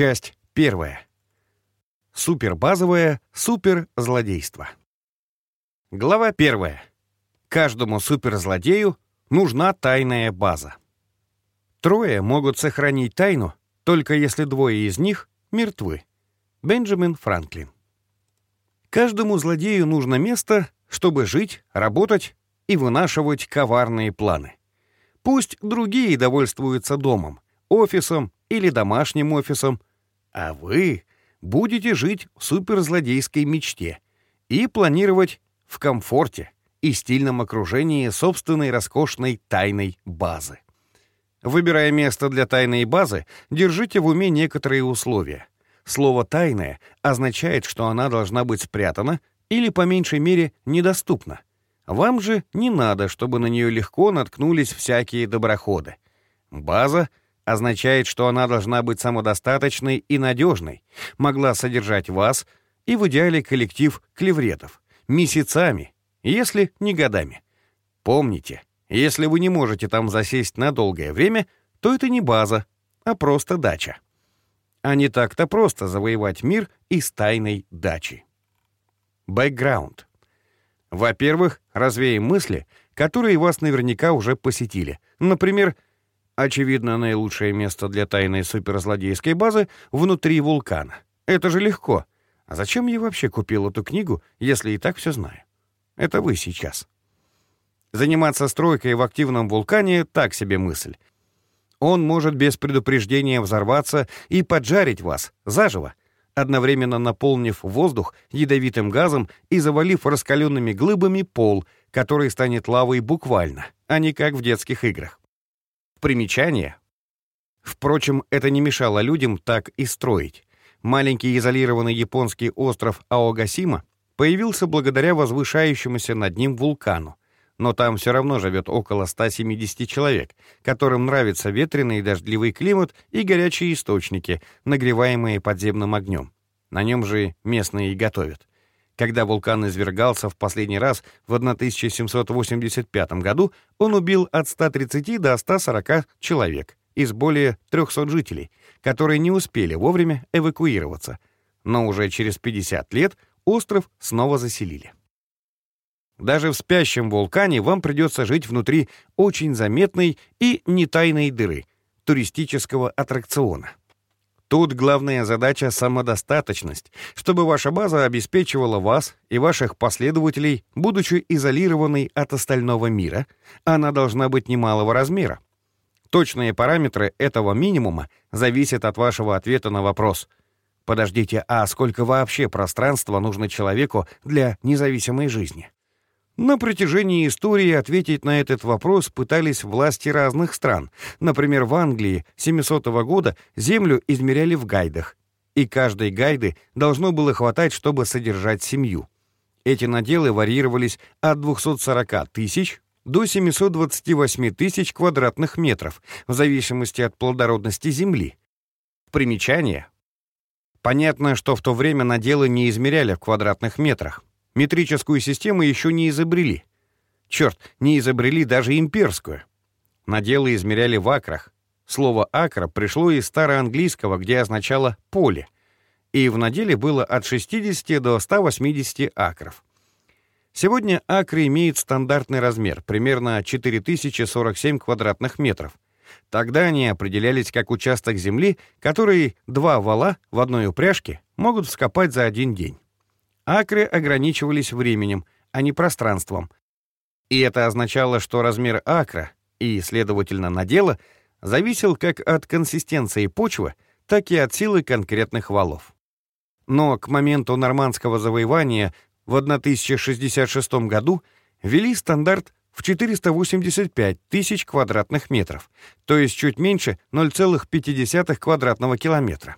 Часть первая. Супербазовое суперзлодейство. Глава первая. Каждому суперзлодею нужна тайная база. Трое могут сохранить тайну, только если двое из них мертвы. Бенджамин Франклин. Каждому злодею нужно место, чтобы жить, работать и вынашивать коварные планы. Пусть другие довольствуются домом, офисом или домашним офисом, а вы будете жить в суперзлодейской мечте и планировать в комфорте и стильном окружении собственной роскошной тайной базы. Выбирая место для тайной базы, держите в уме некоторые условия. Слово «тайное» означает, что она должна быть спрятана или, по меньшей мере, недоступна. Вам же не надо, чтобы на нее легко наткнулись всякие доброходы. База означает, что она должна быть самодостаточной и надежной, могла содержать вас и в идеале коллектив клевретов месяцами, если не годами. Помните, если вы не можете там засесть на долгое время, то это не база, а просто дача. А не так-то просто завоевать мир из тайной дачи. Бэкграунд. Во-первых, развеем мысли, которые вас наверняка уже посетили. Например, очевидно, наилучшее место для тайной суперзлодейской базы внутри вулкана. Это же легко. А зачем я вообще купил эту книгу, если и так все знаю? Это вы сейчас. Заниматься стройкой в активном вулкане — так себе мысль. Он может без предупреждения взорваться и поджарить вас заживо, одновременно наполнив воздух ядовитым газом и завалив раскаленными глыбами пол, который станет лавой буквально, а не как в детских играх. Примечание. Впрочем, это не мешало людям так и строить. Маленький изолированный японский остров Аогасима появился благодаря возвышающемуся над ним вулкану, но там все равно живет около 170 человек, которым нравится ветреный и дождливый климат и горячие источники, нагреваемые подземным огнем. На нем же местные и готовят. Когда вулкан извергался в последний раз в 1785 году, он убил от 130 до 140 человек из более 300 жителей, которые не успели вовремя эвакуироваться. Но уже через 50 лет остров снова заселили. Даже в спящем вулкане вам придется жить внутри очень заметной и нетайной дыры — туристического аттракциона. Тут главная задача — самодостаточность, чтобы ваша база обеспечивала вас и ваших последователей, будучи изолированной от остального мира, она должна быть немалого размера. Точные параметры этого минимума зависят от вашего ответа на вопрос «Подождите, а сколько вообще пространства нужно человеку для независимой жизни?» На протяжении истории ответить на этот вопрос пытались власти разных стран. Например, в Англии 700 года землю измеряли в гайдах, и каждой гайды должно было хватать, чтобы содержать семью. Эти наделы варьировались от 240 тысяч до 728 тысяч квадратных метров, в зависимости от плодородности земли. Примечание. Понятно, что в то время наделы не измеряли в квадратных метрах. Метрическую систему еще не изобрели. Черт, не изобрели даже имперскую. Наделы измеряли в акрах. Слово «акра» пришло из староанглийского, где означало «поле», и в наделе было от 60 до 180 акров. Сегодня акры имеют стандартный размер, примерно 4047 квадратных метров. Тогда они определялись как участок земли, который два вала в одной упряжке могут вскопать за один день. Акры ограничивались временем, а не пространством. И это означало, что размер акра и, следовательно, надела зависел как от консистенции почвы, так и от силы конкретных валов. Но к моменту нормандского завоевания в 1066 году ввели стандарт в 485 тысяч квадратных метров, то есть чуть меньше 0,5 квадратного километра.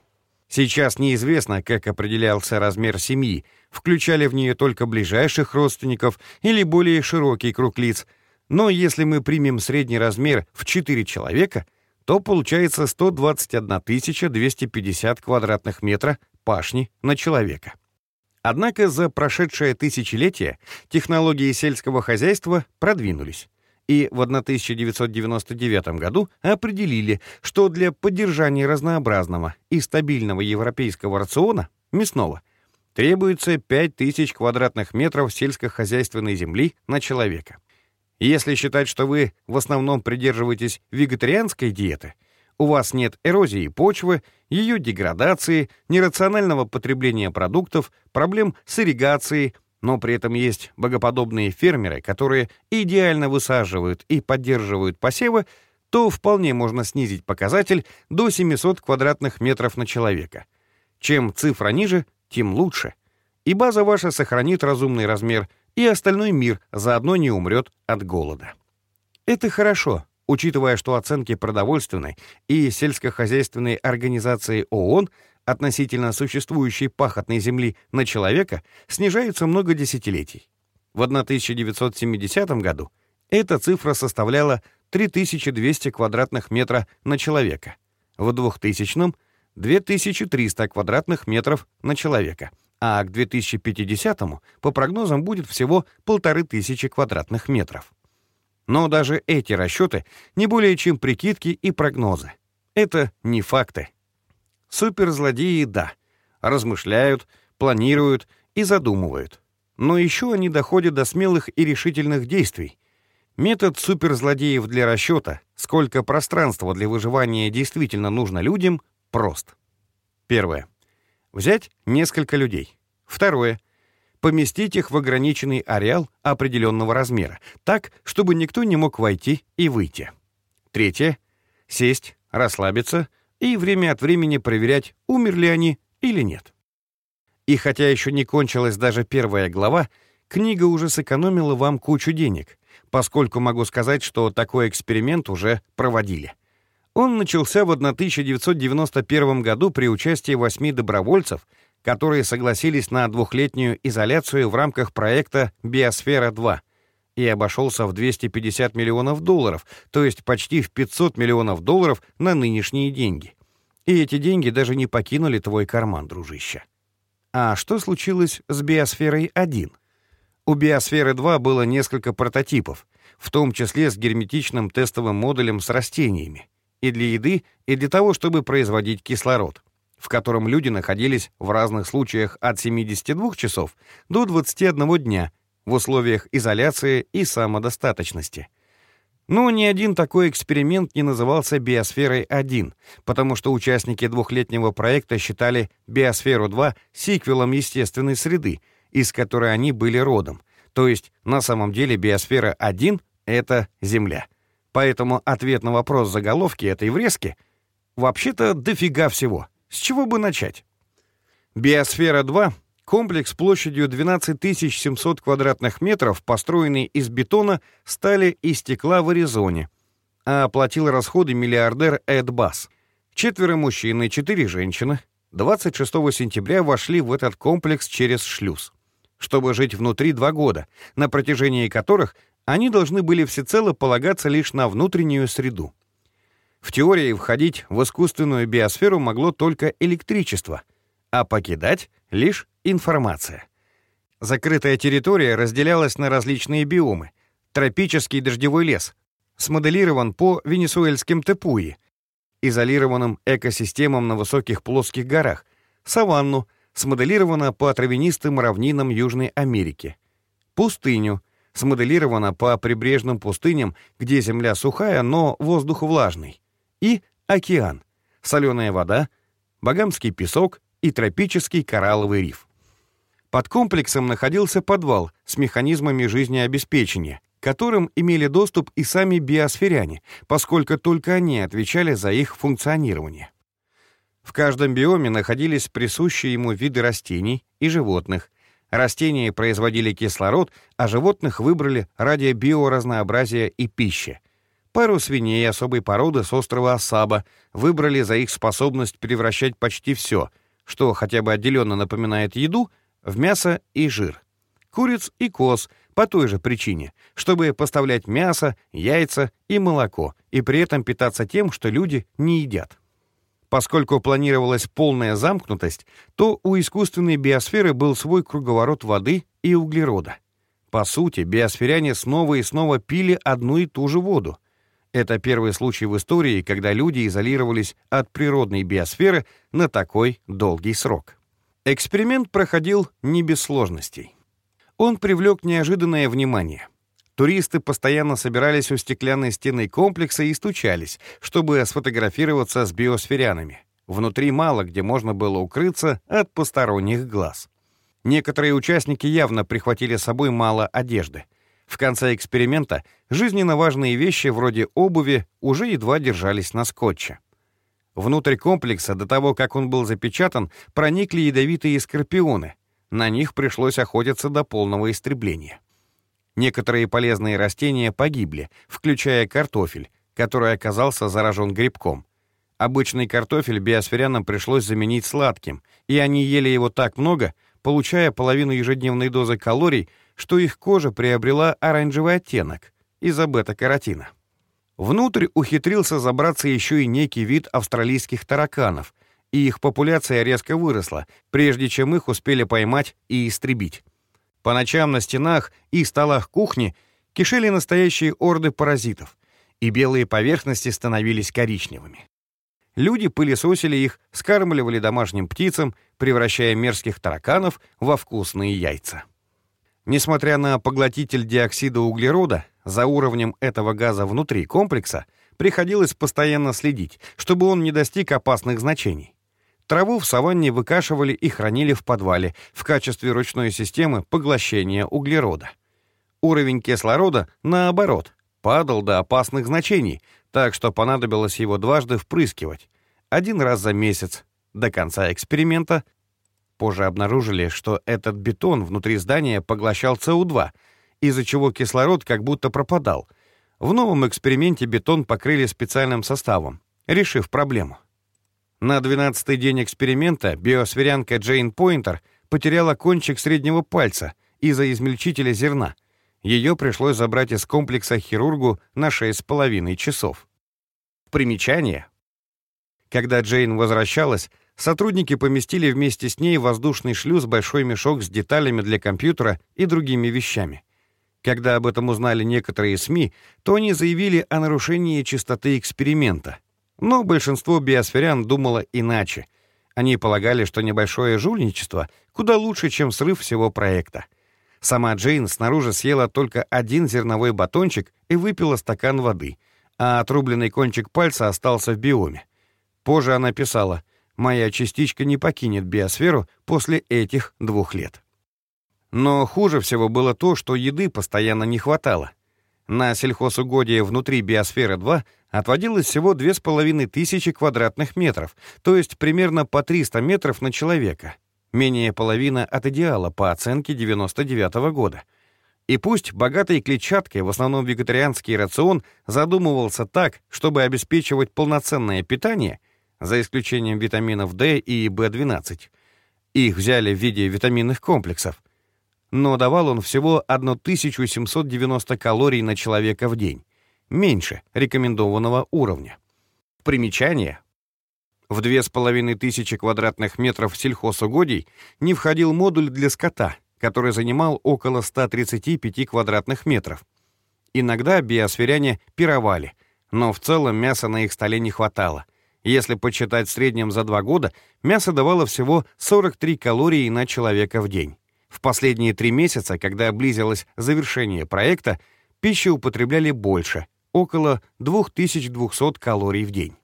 Сейчас неизвестно, как определялся размер семьи, включали в нее только ближайших родственников или более широкий круг лиц, но если мы примем средний размер в 4 человека, то получается 121 250 квадратных метра пашни на человека. Однако за прошедшее тысячелетие технологии сельского хозяйства продвинулись, и в 1999 году определили, что для поддержания разнообразного и стабильного европейского рациона мясного требуется 5000 квадратных метров сельскохозяйственной земли на человека. Если считать, что вы в основном придерживаетесь вегетарианской диеты, у вас нет эрозии почвы, ее деградации, нерационального потребления продуктов, проблем с ирригацией, но при этом есть богоподобные фермеры, которые идеально высаживают и поддерживают посевы, то вполне можно снизить показатель до 700 квадратных метров на человека. Чем цифра ниже, тем лучше. И база ваша сохранит разумный размер – и остальной мир заодно не умрет от голода. Это хорошо, учитывая, что оценки продовольственной и сельскохозяйственной организации ООН относительно существующей пахотной земли на человека снижаются много десятилетий. В 1970 году эта цифра составляла 3200 квадратных метра на человека, в 2000-м — 2300 квадратных метров на человека — а к 2050-му, по прогнозам, будет всего полторы тысячи квадратных метров. Но даже эти расчеты не более чем прикидки и прогнозы. Это не факты. Суперзлодеи — да, размышляют, планируют и задумывают. Но еще они доходят до смелых и решительных действий. Метод суперзлодеев для расчета, сколько пространства для выживания действительно нужно людям, прост. Первое. Взять несколько людей. Второе. Поместить их в ограниченный ареал определенного размера, так, чтобы никто не мог войти и выйти. Третье. Сесть, расслабиться и время от времени проверять, умерли они или нет. И хотя еще не кончилась даже первая глава, книга уже сэкономила вам кучу денег, поскольку могу сказать, что такой эксперимент уже проводили. Он начался в 1991 году при участии восьми добровольцев, которые согласились на двухлетнюю изоляцию в рамках проекта «Биосфера-2» и обошелся в 250 миллионов долларов, то есть почти в 500 миллионов долларов на нынешние деньги. И эти деньги даже не покинули твой карман, дружище. А что случилось с «Биосферой-1»? У «Биосферы-2» было несколько прототипов, в том числе с герметичным тестовым модулем с растениями и для еды, и для того, чтобы производить кислород, в котором люди находились в разных случаях от 72 часов до 21 дня в условиях изоляции и самодостаточности. Но ни один такой эксперимент не назывался «Биосферой-1», потому что участники двухлетнего проекта считали «Биосферу-2» сиквелом естественной среды, из которой они были родом. То есть на самом деле «Биосфера-1» — это Земля. Поэтому ответ на вопрос заголовки этой врезки вообще-то дофига всего. С чего бы начать? Биосфера-2 — комплекс площадью 12 700 квадратных метров, построенный из бетона, стали и стекла в Аризоне, а оплатил расходы миллиардер Эд Басс. Четверо мужчин и четыре женщины 26 сентября вошли в этот комплекс через шлюз, чтобы жить внутри два года, на протяжении которых они должны были всецело полагаться лишь на внутреннюю среду. В теории входить в искусственную биосферу могло только электричество, а покидать — лишь информация. Закрытая территория разделялась на различные биомы. Тропический дождевой лес смоделирован по венесуэльским тепуи, изолированным экосистемам на высоких плоских горах, саванну, смоделирована по травянистым равнинам Южной Америки, пустыню — смоделирована по прибрежным пустыням, где земля сухая, но воздух влажный, и океан, соленая вода, багамский песок и тропический коралловый риф. Под комплексом находился подвал с механизмами жизнеобеспечения, которым имели доступ и сами биосферяне, поскольку только они отвечали за их функционирование. В каждом биоме находились присущие ему виды растений и животных, Растения производили кислород, а животных выбрали ради биоразнообразия и пищи. Пару свиней особой породы с острова Асаба выбрали за их способность превращать почти все, что хотя бы отделенно напоминает еду, в мясо и жир. Куриц и коз по той же причине, чтобы поставлять мясо, яйца и молоко, и при этом питаться тем, что люди не едят. Поскольку планировалась полная замкнутость, то у искусственной биосферы был свой круговорот воды и углерода. По сути, биосферяне снова и снова пили одну и ту же воду. Это первый случай в истории, когда люди изолировались от природной биосферы на такой долгий срок. Эксперимент проходил не без сложностей. Он привлек неожиданное внимание. Туристы постоянно собирались у стеклянной стены комплекса и стучались, чтобы сфотографироваться с биосферянами. Внутри мало где можно было укрыться от посторонних глаз. Некоторые участники явно прихватили с собой мало одежды. В конце эксперимента жизненно важные вещи вроде обуви уже едва держались на скотче. Внутрь комплекса, до того, как он был запечатан, проникли ядовитые скорпионы. На них пришлось охотиться до полного истребления. Некоторые полезные растения погибли, включая картофель, который оказался заражен грибком. Обычный картофель биосферянам пришлось заменить сладким, и они ели его так много, получая половину ежедневной дозы калорий, что их кожа приобрела оранжевый оттенок из-за бета-каротина. Внутрь ухитрился забраться еще и некий вид австралийских тараканов, и их популяция резко выросла, прежде чем их успели поймать и истребить. По ночам на стенах и столах кухни кишели настоящие орды паразитов, и белые поверхности становились коричневыми. Люди пылесосили их, скармливали домашним птицам, превращая мерзких тараканов во вкусные яйца. Несмотря на поглотитель диоксида углерода, за уровнем этого газа внутри комплекса приходилось постоянно следить, чтобы он не достиг опасных значений. Траву в саванне выкашивали и хранили в подвале в качестве ручной системы поглощения углерода. Уровень кислорода, наоборот, падал до опасных значений, так что понадобилось его дважды впрыскивать. Один раз за месяц, до конца эксперимента, Позже обнаружили, что этот бетон внутри здания поглощал СО2, из-за чего кислород как будто пропадал. В новом эксперименте бетон покрыли специальным составом, решив проблему. На 12-й день эксперимента биосферянка Джейн Пойнтер потеряла кончик среднего пальца из-за измельчителя зерна. Ее пришлось забрать из комплекса хирургу на 6,5 часов. Примечание. Когда Джейн возвращалась, Сотрудники поместили вместе с ней воздушный шлюз большой мешок с деталями для компьютера и другими вещами. Когда об этом узнали некоторые СМИ, то они заявили о нарушении чистоты эксперимента. Но большинство биосферян думало иначе. Они полагали, что небольшое жульничество куда лучше, чем срыв всего проекта. Сама Джейн снаружи съела только один зерновой батончик и выпила стакан воды, а отрубленный кончик пальца остался в биоме. Позже она писала — моя частичка не покинет биосферу после этих двух лет. Но хуже всего было то, что еды постоянно не хватало. На сельхозугодие внутри биосферы-2 отводилось всего 2500 квадратных метров, то есть примерно по 300 метров на человека. Менее половины от идеала по оценке 99 -го года. И пусть богатый клетчаткой, в основном вегетарианский рацион, задумывался так, чтобы обеспечивать полноценное питание — за исключением витаминов D и B12. Их взяли в виде витаминных комплексов. Но давал он всего 1790 калорий на человека в день, меньше рекомендованного уровня. Примечание. В 2500 квадратных метров сельхозугодий не входил модуль для скота, который занимал около 135 квадратных метров. Иногда биосферяне пировали, но в целом мяса на их столе не хватало. Если почитать в среднем за два года, мясо давало всего 43 калории на человека в день. В последние три месяца, когда близилось завершение проекта, пищи употребляли больше, около 2200 калорий в день.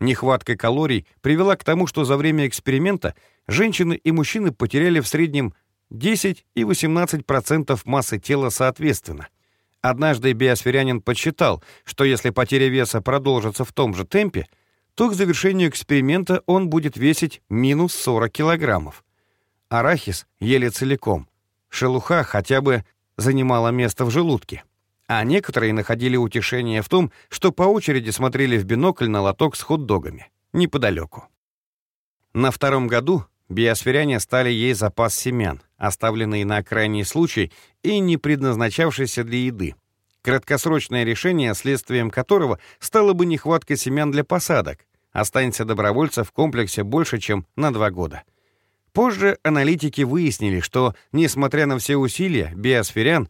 Нехватка калорий привела к тому, что за время эксперимента женщины и мужчины потеряли в среднем 10 и 18% массы тела соответственно. Однажды биосферянин подсчитал, что если потеря веса продолжится в том же темпе, то к завершению эксперимента он будет весить минус 40 килограммов. Арахис ели целиком. Шелуха хотя бы занимала место в желудке. А некоторые находили утешение в том, что по очереди смотрели в бинокль на лоток с хот-догами, неподалеку. На втором году биосферяне стали ей запас семян, оставленные на крайний случай и не предназначавшиеся для еды, краткосрочное решение, следствием которого стало бы нехватка семян для посадок. Останется добровольцев в комплексе больше, чем на два года. Позже аналитики выяснили, что, несмотря на все усилия, биосферян,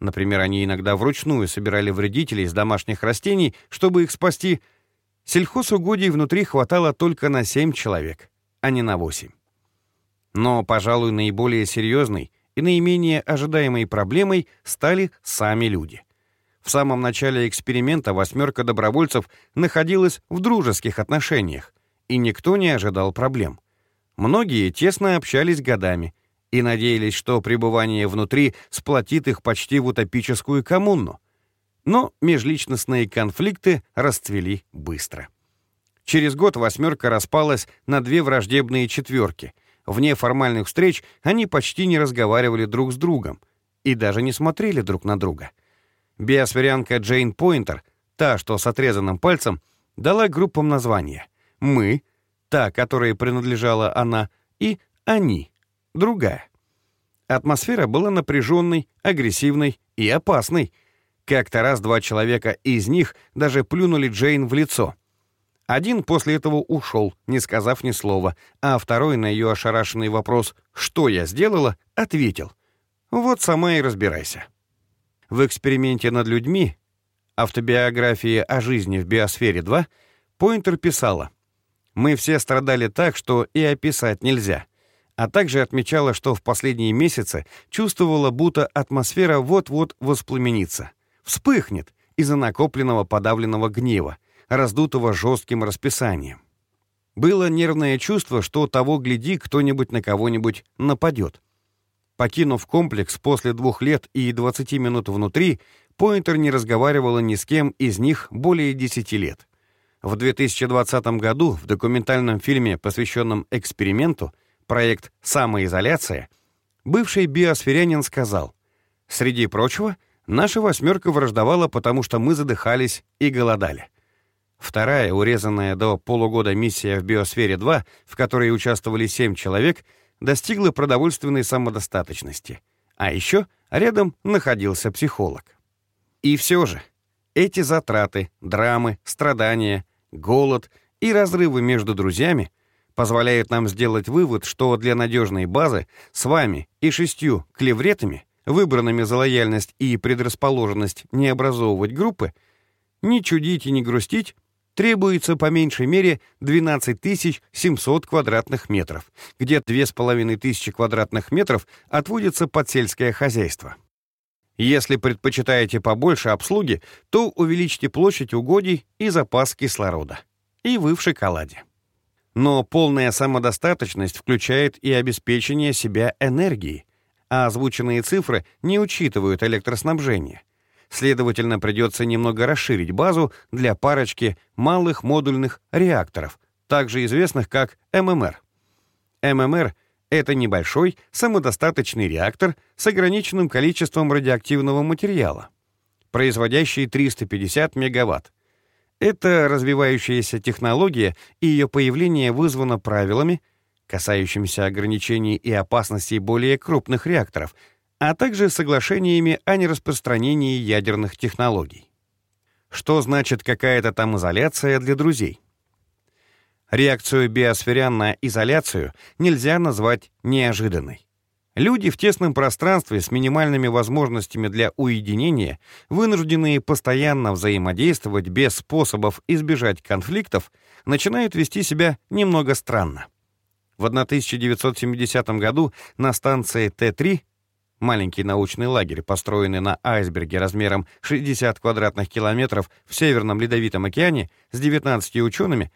например, они иногда вручную собирали вредителей из домашних растений, чтобы их спасти, сельхозугодий внутри хватало только на 7 человек, а не на 8. Но, пожалуй, наиболее серьезной и наименее ожидаемой проблемой стали сами люди. В самом начале эксперимента восьмерка добровольцев находилась в дружеских отношениях, и никто не ожидал проблем. Многие тесно общались годами и надеялись, что пребывание внутри сплотит их почти в утопическую коммуну. Но межличностные конфликты расцвели быстро. Через год восьмерка распалась на две враждебные четверки — Вне формальных встреч они почти не разговаривали друг с другом и даже не смотрели друг на друга. Биосферянка Джейн Пойнтер, та, что с отрезанным пальцем, дала группам названия «Мы», та, которой принадлежала она, и «Они», другая. Атмосфера была напряженной, агрессивной и опасной. Как-то раз два человека из них даже плюнули Джейн в лицо — один после этого ушел, не сказав ни слова, а второй на ее ошарашенный вопрос «Что я сделала?» ответил «Вот сама и разбирайся». В эксперименте над людьми, автобиографии о жизни в биосфере 2, Пойнтер писала «Мы все страдали так, что и описать нельзя», а также отмечала, что в последние месяцы чувствовала, будто атмосфера вот-вот воспламенится, вспыхнет из-за накопленного подавленного гнева, раздутого жестким расписанием. Было нервное чувство, что того гляди, кто-нибудь на кого-нибудь нападет. Покинув комплекс после двух лет и 20 минут внутри, Пойнтер не разговаривала ни с кем из них более 10 лет. В 2020 году в документальном фильме, посвященном эксперименту, проект «Самоизоляция», бывший биосферянин сказал, «Среди прочего, наша восьмерка враждовала, потому что мы задыхались и голодали. Вторая, урезанная до полугода миссия в Биосфере-2, в которой участвовали семь человек, достигла продовольственной самодостаточности. А еще рядом находился психолог. И все же, эти затраты, драмы, страдания, голод и разрывы между друзьями позволяют нам сделать вывод, что для надежной базы с вами и шестью клевретами, выбранными за лояльность и предрасположенность не образовывать группы, не чудить и не грустить, требуется по меньшей мере 12 700 квадратных метров, где 2500 квадратных метров отводится под сельское хозяйство. Если предпочитаете побольше обслуги, то увеличьте площадь угодий и запас кислорода. И вы в шоколаде. Но полная самодостаточность включает и обеспечение себя энергией, а озвученные цифры не учитывают электроснабжение — Следовательно, придется немного расширить базу для парочки малых модульных реакторов, также известных как ММР. ММР — это небольшой самодостаточный реактор с ограниченным количеством радиоактивного материала, производящий 350 мегаватт. Это развивающаяся технология, и ее появление вызвано правилами, касающимися ограничений и опасностей более крупных реакторов, а также соглашениями о нераспространении ядерных технологий. Что значит какая-то там изоляция для друзей? Реакцию биосферян на изоляцию нельзя назвать неожиданной. Люди в тесном пространстве с минимальными возможностями для уединения, вынужденные постоянно взаимодействовать без способов избежать конфликтов, начинают вести себя немного странно. В 1970 году на станции Т-3 маленький научный лагерь, построенный на айсберге размером 60 квадратных километров в Северном Ледовитом океане с 19 учеными,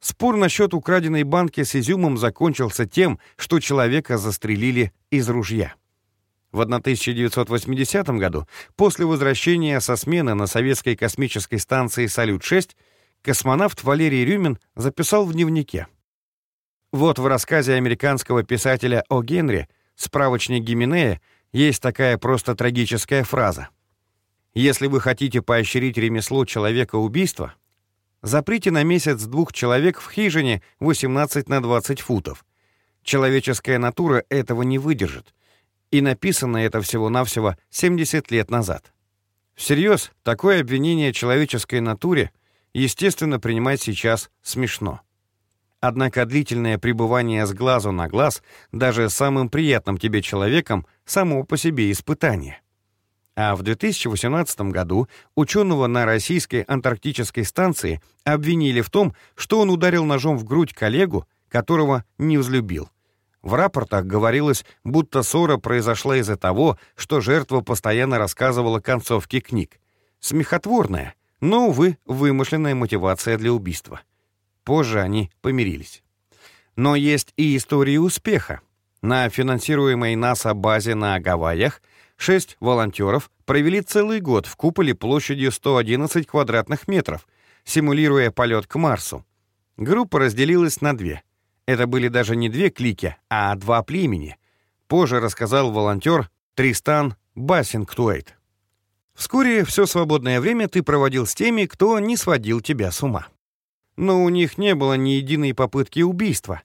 спор насчет украденной банки с изюмом закончился тем, что человека застрелили из ружья. В 1980 году, после возвращения со смены на советской космической станции «Салют-6», космонавт Валерий Рюмин записал в дневнике. Вот в рассказе американского писателя О. Генри «Справочник Гименея» Есть такая просто трагическая фраза. Если вы хотите поощрить ремесло человека убийства, заприте на месяц двух человек в хижине 18 на 20 футов. Человеческая натура этого не выдержит. И написано это всего-навсего 70 лет назад. Всерьез, такое обвинение человеческой натуре, естественно, принимать сейчас смешно. Однако длительное пребывание с глазу на глаз даже самым приятным тебе человеком само по себе испытание. А в 2018 году ученого на российской антарктической станции обвинили в том, что он ударил ножом в грудь коллегу, которого не взлюбил. В рапортах говорилось, будто ссора произошла из-за того, что жертва постоянно рассказывала концовки книг. Смехотворная, но, увы, вымышленная мотивация для убийства. Позже они помирились. Но есть и истории успеха. На финансируемой НАСА базе на Гавайях шесть волонтеров провели целый год в куполе площадью 111 квадратных метров, симулируя полет к Марсу. Группа разделилась на две. Это были даже не две клики, а два племени. Позже рассказал волонтер Тристан Бассингтуэйт. Вскоре все свободное время ты проводил с теми, кто не сводил тебя с ума но у них не было ни единой попытки убийства.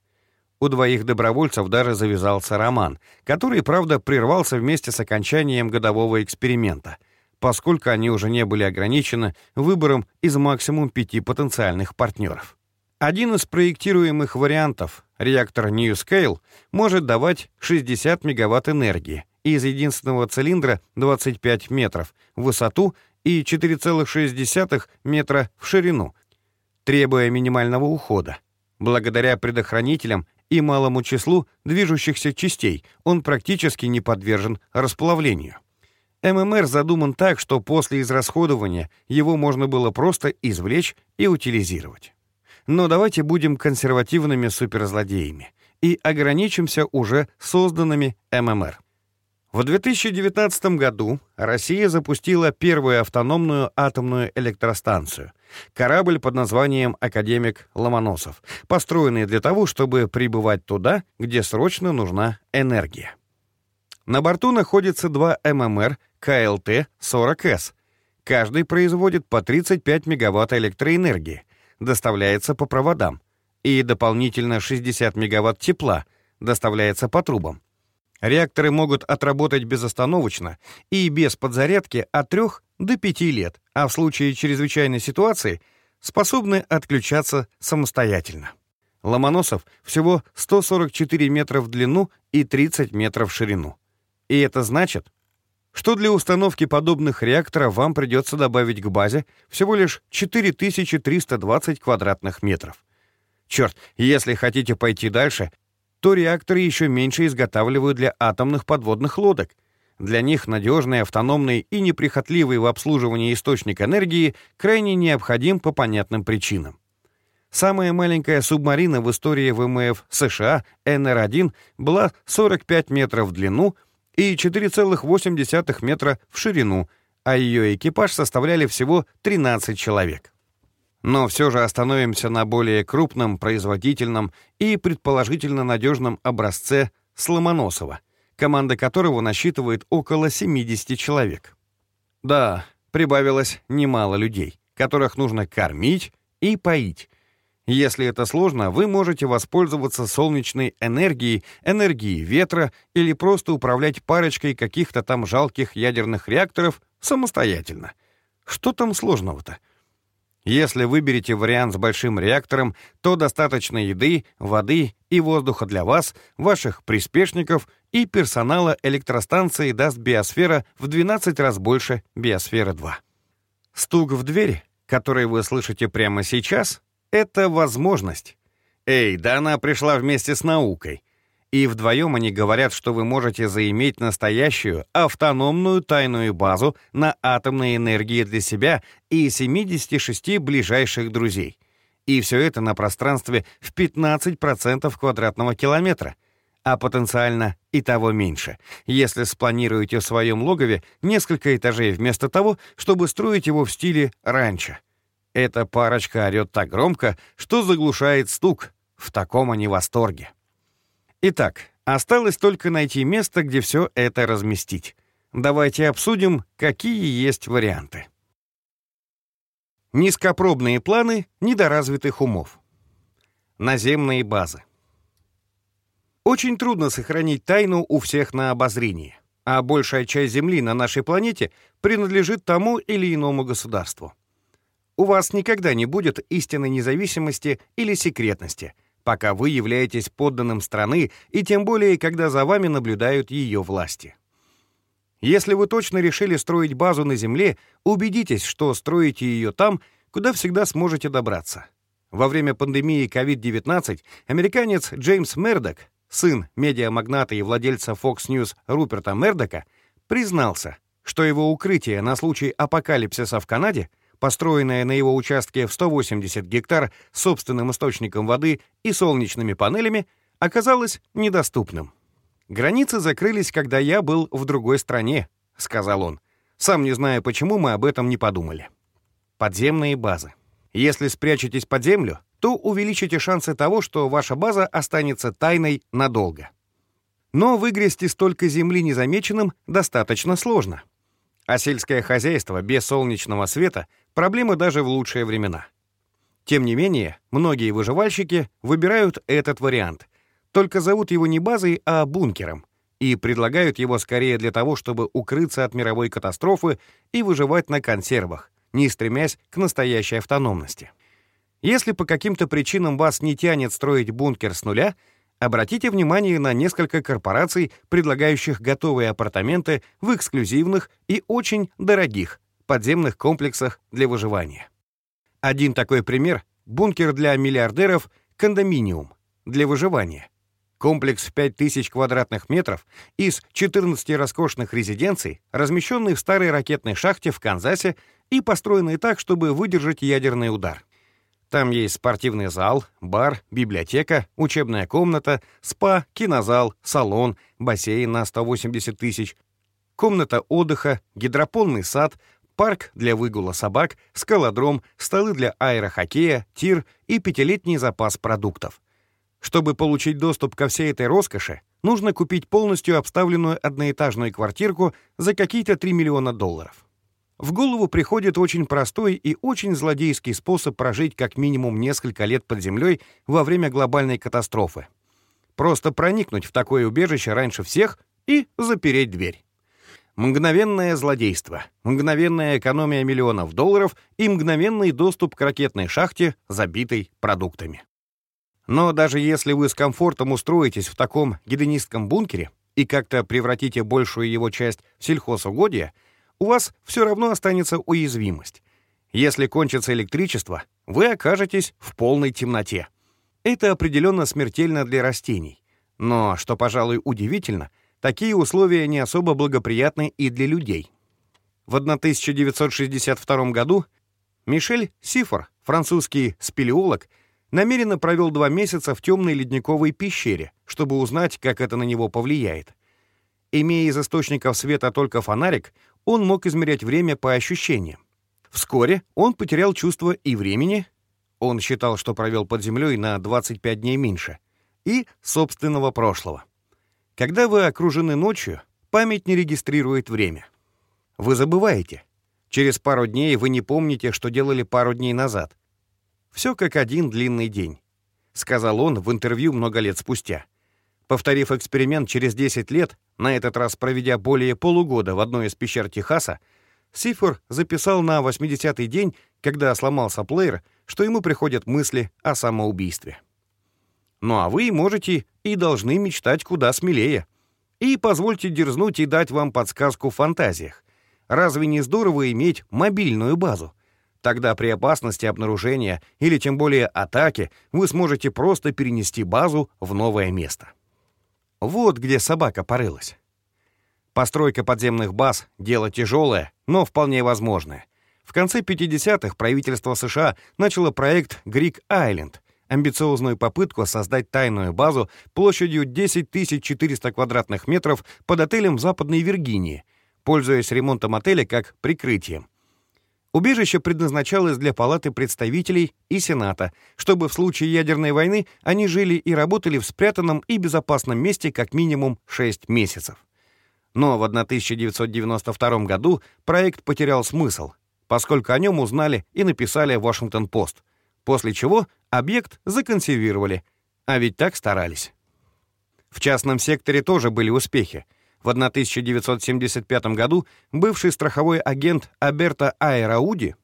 У двоих добровольцев даже завязался роман, который, правда, прервался вместе с окончанием годового эксперимента, поскольку они уже не были ограничены выбором из максимум пяти потенциальных партнеров. Один из проектируемых вариантов, реактор New Scale, может давать 60 мегаватт энергии из единственного цилиндра 25 метров в высоту и 4,6 метра в ширину, требуя минимального ухода. Благодаря предохранителям и малому числу движущихся частей он практически не подвержен расплавлению. ММР задуман так, что после израсходования его можно было просто извлечь и утилизировать. Но давайте будем консервативными суперзлодеями и ограничимся уже созданными ММР. В 2019 году Россия запустила первую автономную атомную электростанцию — корабль под названием «Академик Ломоносов», построенный для того, чтобы прибывать туда, где срочно нужна энергия. На борту находится два ММР КЛТ-40С. Каждый производит по 35 мегаватт электроэнергии, доставляется по проводам, и дополнительно 60 мегаватт тепла доставляется по трубам. Реакторы могут отработать безостановочно и без подзарядки от 3 до 5 лет, а в случае чрезвычайной ситуации способны отключаться самостоятельно. Ломоносов всего 144 метра в длину и 30 метров в ширину. И это значит, что для установки подобных реакторов вам придется добавить к базе всего лишь 4320 квадратных метров. Черт, если хотите пойти дальше, то реакторы еще меньше изготавливают для атомных подводных лодок. Для них надежный, автономный и неприхотливый в обслуживании источник энергии крайне необходим по понятным причинам. Самая маленькая субмарина в истории ВМФ США НР-1 была 45 метров в длину и 4,8 метра в ширину, а ее экипаж составляли всего 13 человек. Но все же остановимся на более крупном, производительном и предположительно надежном образце Сломоносова, команда которого насчитывает около 70 человек. Да, прибавилось немало людей, которых нужно кормить и поить. Если это сложно, вы можете воспользоваться солнечной энергией, энергией ветра или просто управлять парочкой каких-то там жалких ядерных реакторов самостоятельно. Что там сложного-то? Если выберете вариант с большим реактором, то достаточно еды, воды и воздуха для вас, ваших приспешников и персонала электростанции даст биосфера в 12 раз больше биосферы-2. Стук в дверь, который вы слышите прямо сейчас, — это возможность. Эй, да она пришла вместе с наукой. И вдвоем они говорят, что вы можете заиметь настоящую автономную тайную базу на атомной энергии для себя и 76 ближайших друзей. И все это на пространстве в 15% квадратного километра, а потенциально и того меньше, если спланируете в своем логове несколько этажей вместо того, чтобы строить его в стиле ранчо. Эта парочка орёт так громко, что заглушает стук. В таком они восторге. Итак, осталось только найти место, где все это разместить. Давайте обсудим, какие есть варианты. Низкопробные планы недоразвитых умов. Наземные базы. Очень трудно сохранить тайну у всех на обозрении, а большая часть Земли на нашей планете принадлежит тому или иному государству. У вас никогда не будет истинной независимости или секретности — пока вы являетесь подданным страны и тем более, когда за вами наблюдают ее власти. Если вы точно решили строить базу на Земле, убедитесь, что строите ее там, куда всегда сможете добраться. Во время пандемии COVID-19 американец Джеймс Мердок, сын медиамагната и владельца Fox News Руперта Мердока, признался, что его укрытие на случай апокалипсиса в Канаде, построенное на его участке в 180 гектар собственным источником воды и солнечными панелями, оказалось недоступным. «Границы закрылись, когда я был в другой стране», — сказал он. «Сам не знаю, почему мы об этом не подумали». Подземные базы. Если спрячетесь под землю, то увеличите шансы того, что ваша база останется тайной надолго. Но выгрести столько земли незамеченным достаточно сложно. А сельское хозяйство без солнечного света — проблема даже в лучшие времена. Тем не менее, многие выживальщики выбирают этот вариант, только зовут его не базой, а бункером, и предлагают его скорее для того, чтобы укрыться от мировой катастрофы и выживать на консервах, не стремясь к настоящей автономности. Если по каким-то причинам вас не тянет строить бункер с нуля, обратите внимание на несколько корпораций, предлагающих готовые апартаменты в эксклюзивных и очень дорогих подземных комплексах для выживания. Один такой пример — бункер для миллиардеров «Кондоминиум» для выживания. Комплекс в 5000 квадратных метров из 14 роскошных резиденций, размещенный в старой ракетной шахте в Канзасе и построенный так, чтобы выдержать ядерный удар. Там есть спортивный зал, бар, библиотека, учебная комната, спа, кинозал, салон, бассейн на 180 тысяч, комната отдыха, гидропонный сад, парк для выгула собак, скалодром, столы для аэрохоккея, тир и пятилетний запас продуктов. Чтобы получить доступ ко всей этой роскоши, нужно купить полностью обставленную одноэтажную квартирку за какие-то 3 миллиона долларов. В голову приходит очень простой и очень злодейский способ прожить как минимум несколько лет под землей во время глобальной катастрофы. Просто проникнуть в такое убежище раньше всех и запереть дверь. Мгновенное злодейство, мгновенная экономия миллионов долларов и мгновенный доступ к ракетной шахте, забитой продуктами. Но даже если вы с комфортом устроитесь в таком гедонистском бункере и как-то превратите большую его часть в сельхозугодие, у вас все равно останется уязвимость. Если кончится электричество, вы окажетесь в полной темноте. Это определенно смертельно для растений. Но, что, пожалуй, удивительно, такие условия не особо благоприятны и для людей. В 1962 году Мишель Сифор, французский спелеолог, намеренно провел два месяца в темной ледниковой пещере, чтобы узнать, как это на него повлияет. Имея из источников света только фонарик, он мог измерять время по ощущениям. Вскоре он потерял чувство и времени, он считал, что провел под землей на 25 дней меньше, и собственного прошлого. Когда вы окружены ночью, память не регистрирует время. Вы забываете. Через пару дней вы не помните, что делали пару дней назад — все как один длинный день», — сказал он в интервью много лет спустя. Повторив эксперимент через 10 лет, на этот раз проведя более полугода в одной из пещер Техаса, Сифор записал на 80-й день, когда сломался плеер, что ему приходят мысли о самоубийстве. Ну а вы можете и должны мечтать куда смелее. И позвольте дерзнуть и дать вам подсказку в фантазиях. Разве не здорово иметь мобильную базу? Тогда при опасности обнаружения или тем более атаки вы сможете просто перенести базу в новое место. Вот где собака порылась. Постройка подземных баз — дело тяжелое, но вполне возможное. В конце 50-х правительство США начало проект Greek Island, амбициозную попытку создать тайную базу площадью 10 400 квадратных метров под отелем в Западной Виргинии, пользуясь ремонтом отеля как прикрытием. Убежище предназначалось для Палаты представителей и Сената, чтобы в случае ядерной войны они жили и работали в спрятанном и безопасном месте как минимум 6 месяцев. Но в 1992 году проект потерял смысл, поскольку о нем узнали и написали «Вашингтон-Пост», после чего объект законсервировали, а ведь так старались. В частном секторе тоже были успехи. В 1975 году бывший страховой агент Аберта Айрауди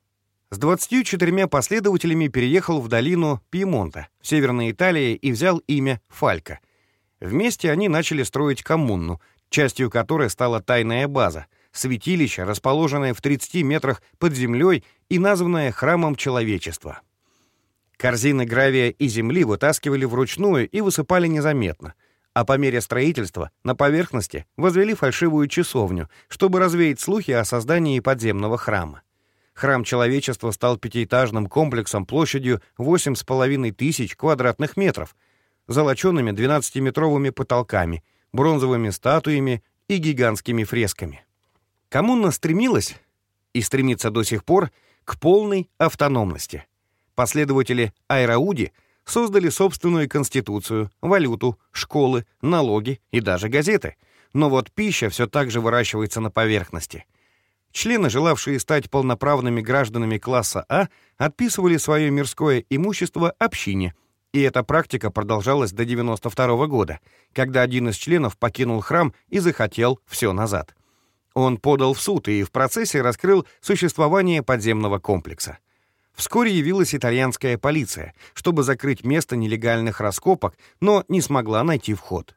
с 24 последователями переехал в долину Пьемонта, в Северной Италии, и взял имя Фалька. Вместе они начали строить коммуну, частью которой стала тайная база, святилище, расположенное в 30 метрах под землей и названное Храмом Человечества. Корзины гравия и земли вытаскивали вручную и высыпали незаметно, а по мере строительства на поверхности возвели фальшивую часовню, чтобы развеять слухи о создании подземного храма. Храм человечества стал пятиэтажным комплексом площадью 8,5 тысяч квадратных метров, золоченными 12-метровыми потолками, бронзовыми статуями и гигантскими фресками. Коммуна стремилась, и стремится до сих пор, к полной автономности. Последователи Айрауди создали собственную конституцию, валюту, школы, налоги и даже газеты. Но вот пища все так же выращивается на поверхности — Члены, желавшие стать полноправными гражданами класса А, отписывали свое мирское имущество общине, и эта практика продолжалась до 92 года, когда один из членов покинул храм и захотел все назад. Он подал в суд и в процессе раскрыл существование подземного комплекса. Вскоре явилась итальянская полиция, чтобы закрыть место нелегальных раскопок, но не смогла найти вход.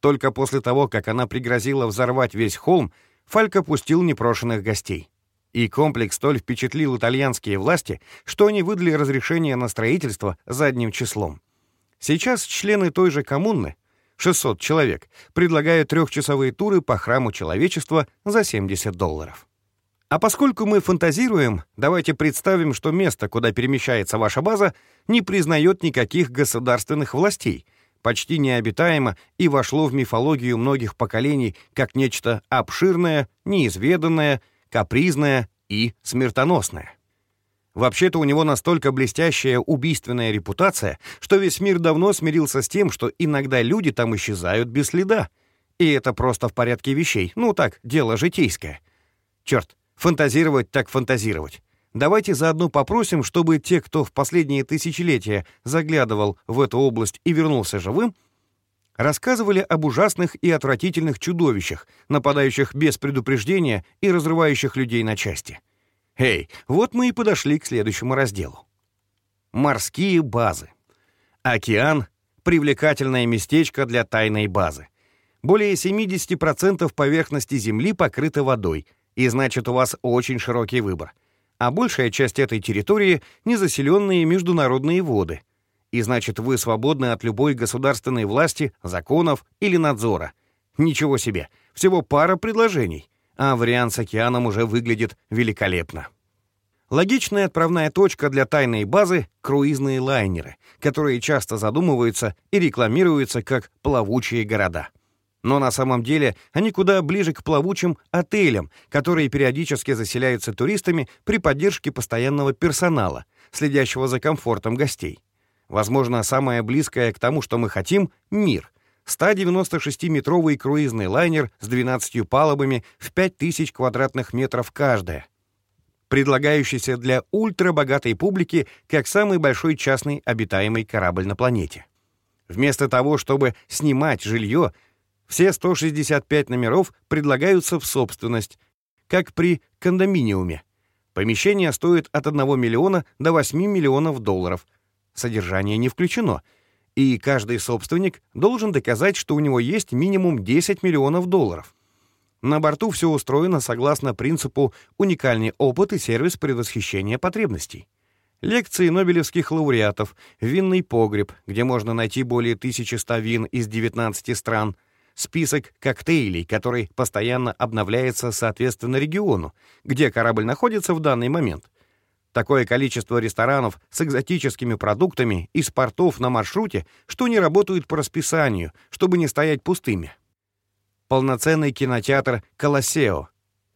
Только после того, как она пригрозила взорвать весь холм, Фалько пустил непрошенных гостей. И комплекс столь впечатлил итальянские власти, что они выдали разрешение на строительство задним числом. Сейчас члены той же коммуны, 600 человек, предлагают трехчасовые туры по храму человечества за 70 долларов. А поскольку мы фантазируем, давайте представим, что место, куда перемещается ваша база, не признает никаких государственных властей — почти необитаемо и вошло в мифологию многих поколений как нечто обширное, неизведанное, капризное и смертоносное. Вообще-то у него настолько блестящая убийственная репутация, что весь мир давно смирился с тем, что иногда люди там исчезают без следа. И это просто в порядке вещей. Ну так, дело житейское. Черт, фантазировать так фантазировать. Давайте заодно попросим, чтобы те, кто в последние тысячелетия заглядывал в эту область и вернулся живым, рассказывали об ужасных и отвратительных чудовищах, нападающих без предупреждения и разрывающих людей на части. Эй, вот мы и подошли к следующему разделу. Морские базы. Океан — привлекательное местечко для тайной базы. Более 70% поверхности Земли покрыто водой, и значит, у вас очень широкий выбор — а большая часть этой территории — незаселенные международные воды. И значит, вы свободны от любой государственной власти, законов или надзора. Ничего себе, всего пара предложений, а вариант с океаном уже выглядит великолепно. Логичная отправная точка для тайной базы — круизные лайнеры, которые часто задумываются и рекламируются как плавучие города — но на самом деле они куда ближе к плавучим отелям, которые периодически заселяются туристами при поддержке постоянного персонала, следящего за комфортом гостей. Возможно, самое близкое к тому, что мы хотим — мир. 196-метровый круизный лайнер с 12 палубами в 5000 квадратных метров каждая, предлагающийся для ультрабогатой публики как самый большой частный обитаемый корабль на планете. Вместо того, чтобы снимать жилье, все 165 номеров предлагаются в собственность, как при кондоминиуме. Помещение стоит от 1 миллиона до 8 миллионов долларов. Содержание не включено. И каждый собственник должен доказать, что у него есть минимум 10 миллионов долларов. На борту все устроено согласно принципу «уникальный опыт и сервис предвосхищения потребностей». Лекции нобелевских лауреатов, винный погреб, где можно найти более 1100 вин из 19 стран — список коктейлей, который постоянно обновляется соответственно региону, где корабль находится в данный момент. Такое количество ресторанов с экзотическими продуктами из портов на маршруте, что не работают по расписанию, чтобы не стоять пустыми. Полноценный кинотеатр «Колоссео»,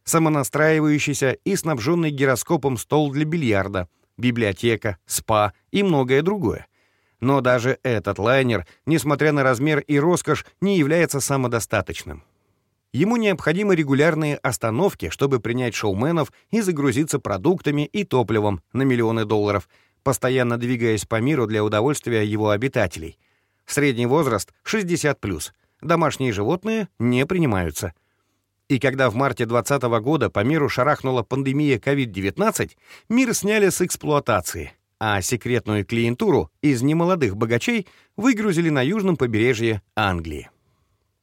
самонастраивающийся и снабженный гироскопом стол для бильярда, библиотека, спа и многое другое. Но даже этот лайнер, несмотря на размер и роскошь, не является самодостаточным. Ему необходимы регулярные остановки, чтобы принять шоуменов и загрузиться продуктами и топливом на миллионы долларов, постоянно двигаясь по миру для удовольствия его обитателей. Средний возраст — 60+. Домашние животные не принимаются. И когда в марте 2020 года по миру шарахнула пандемия COVID-19, мир сняли с эксплуатации, а секретную клиентуру из немолодых богачей выгрузили на южном побережье Англии.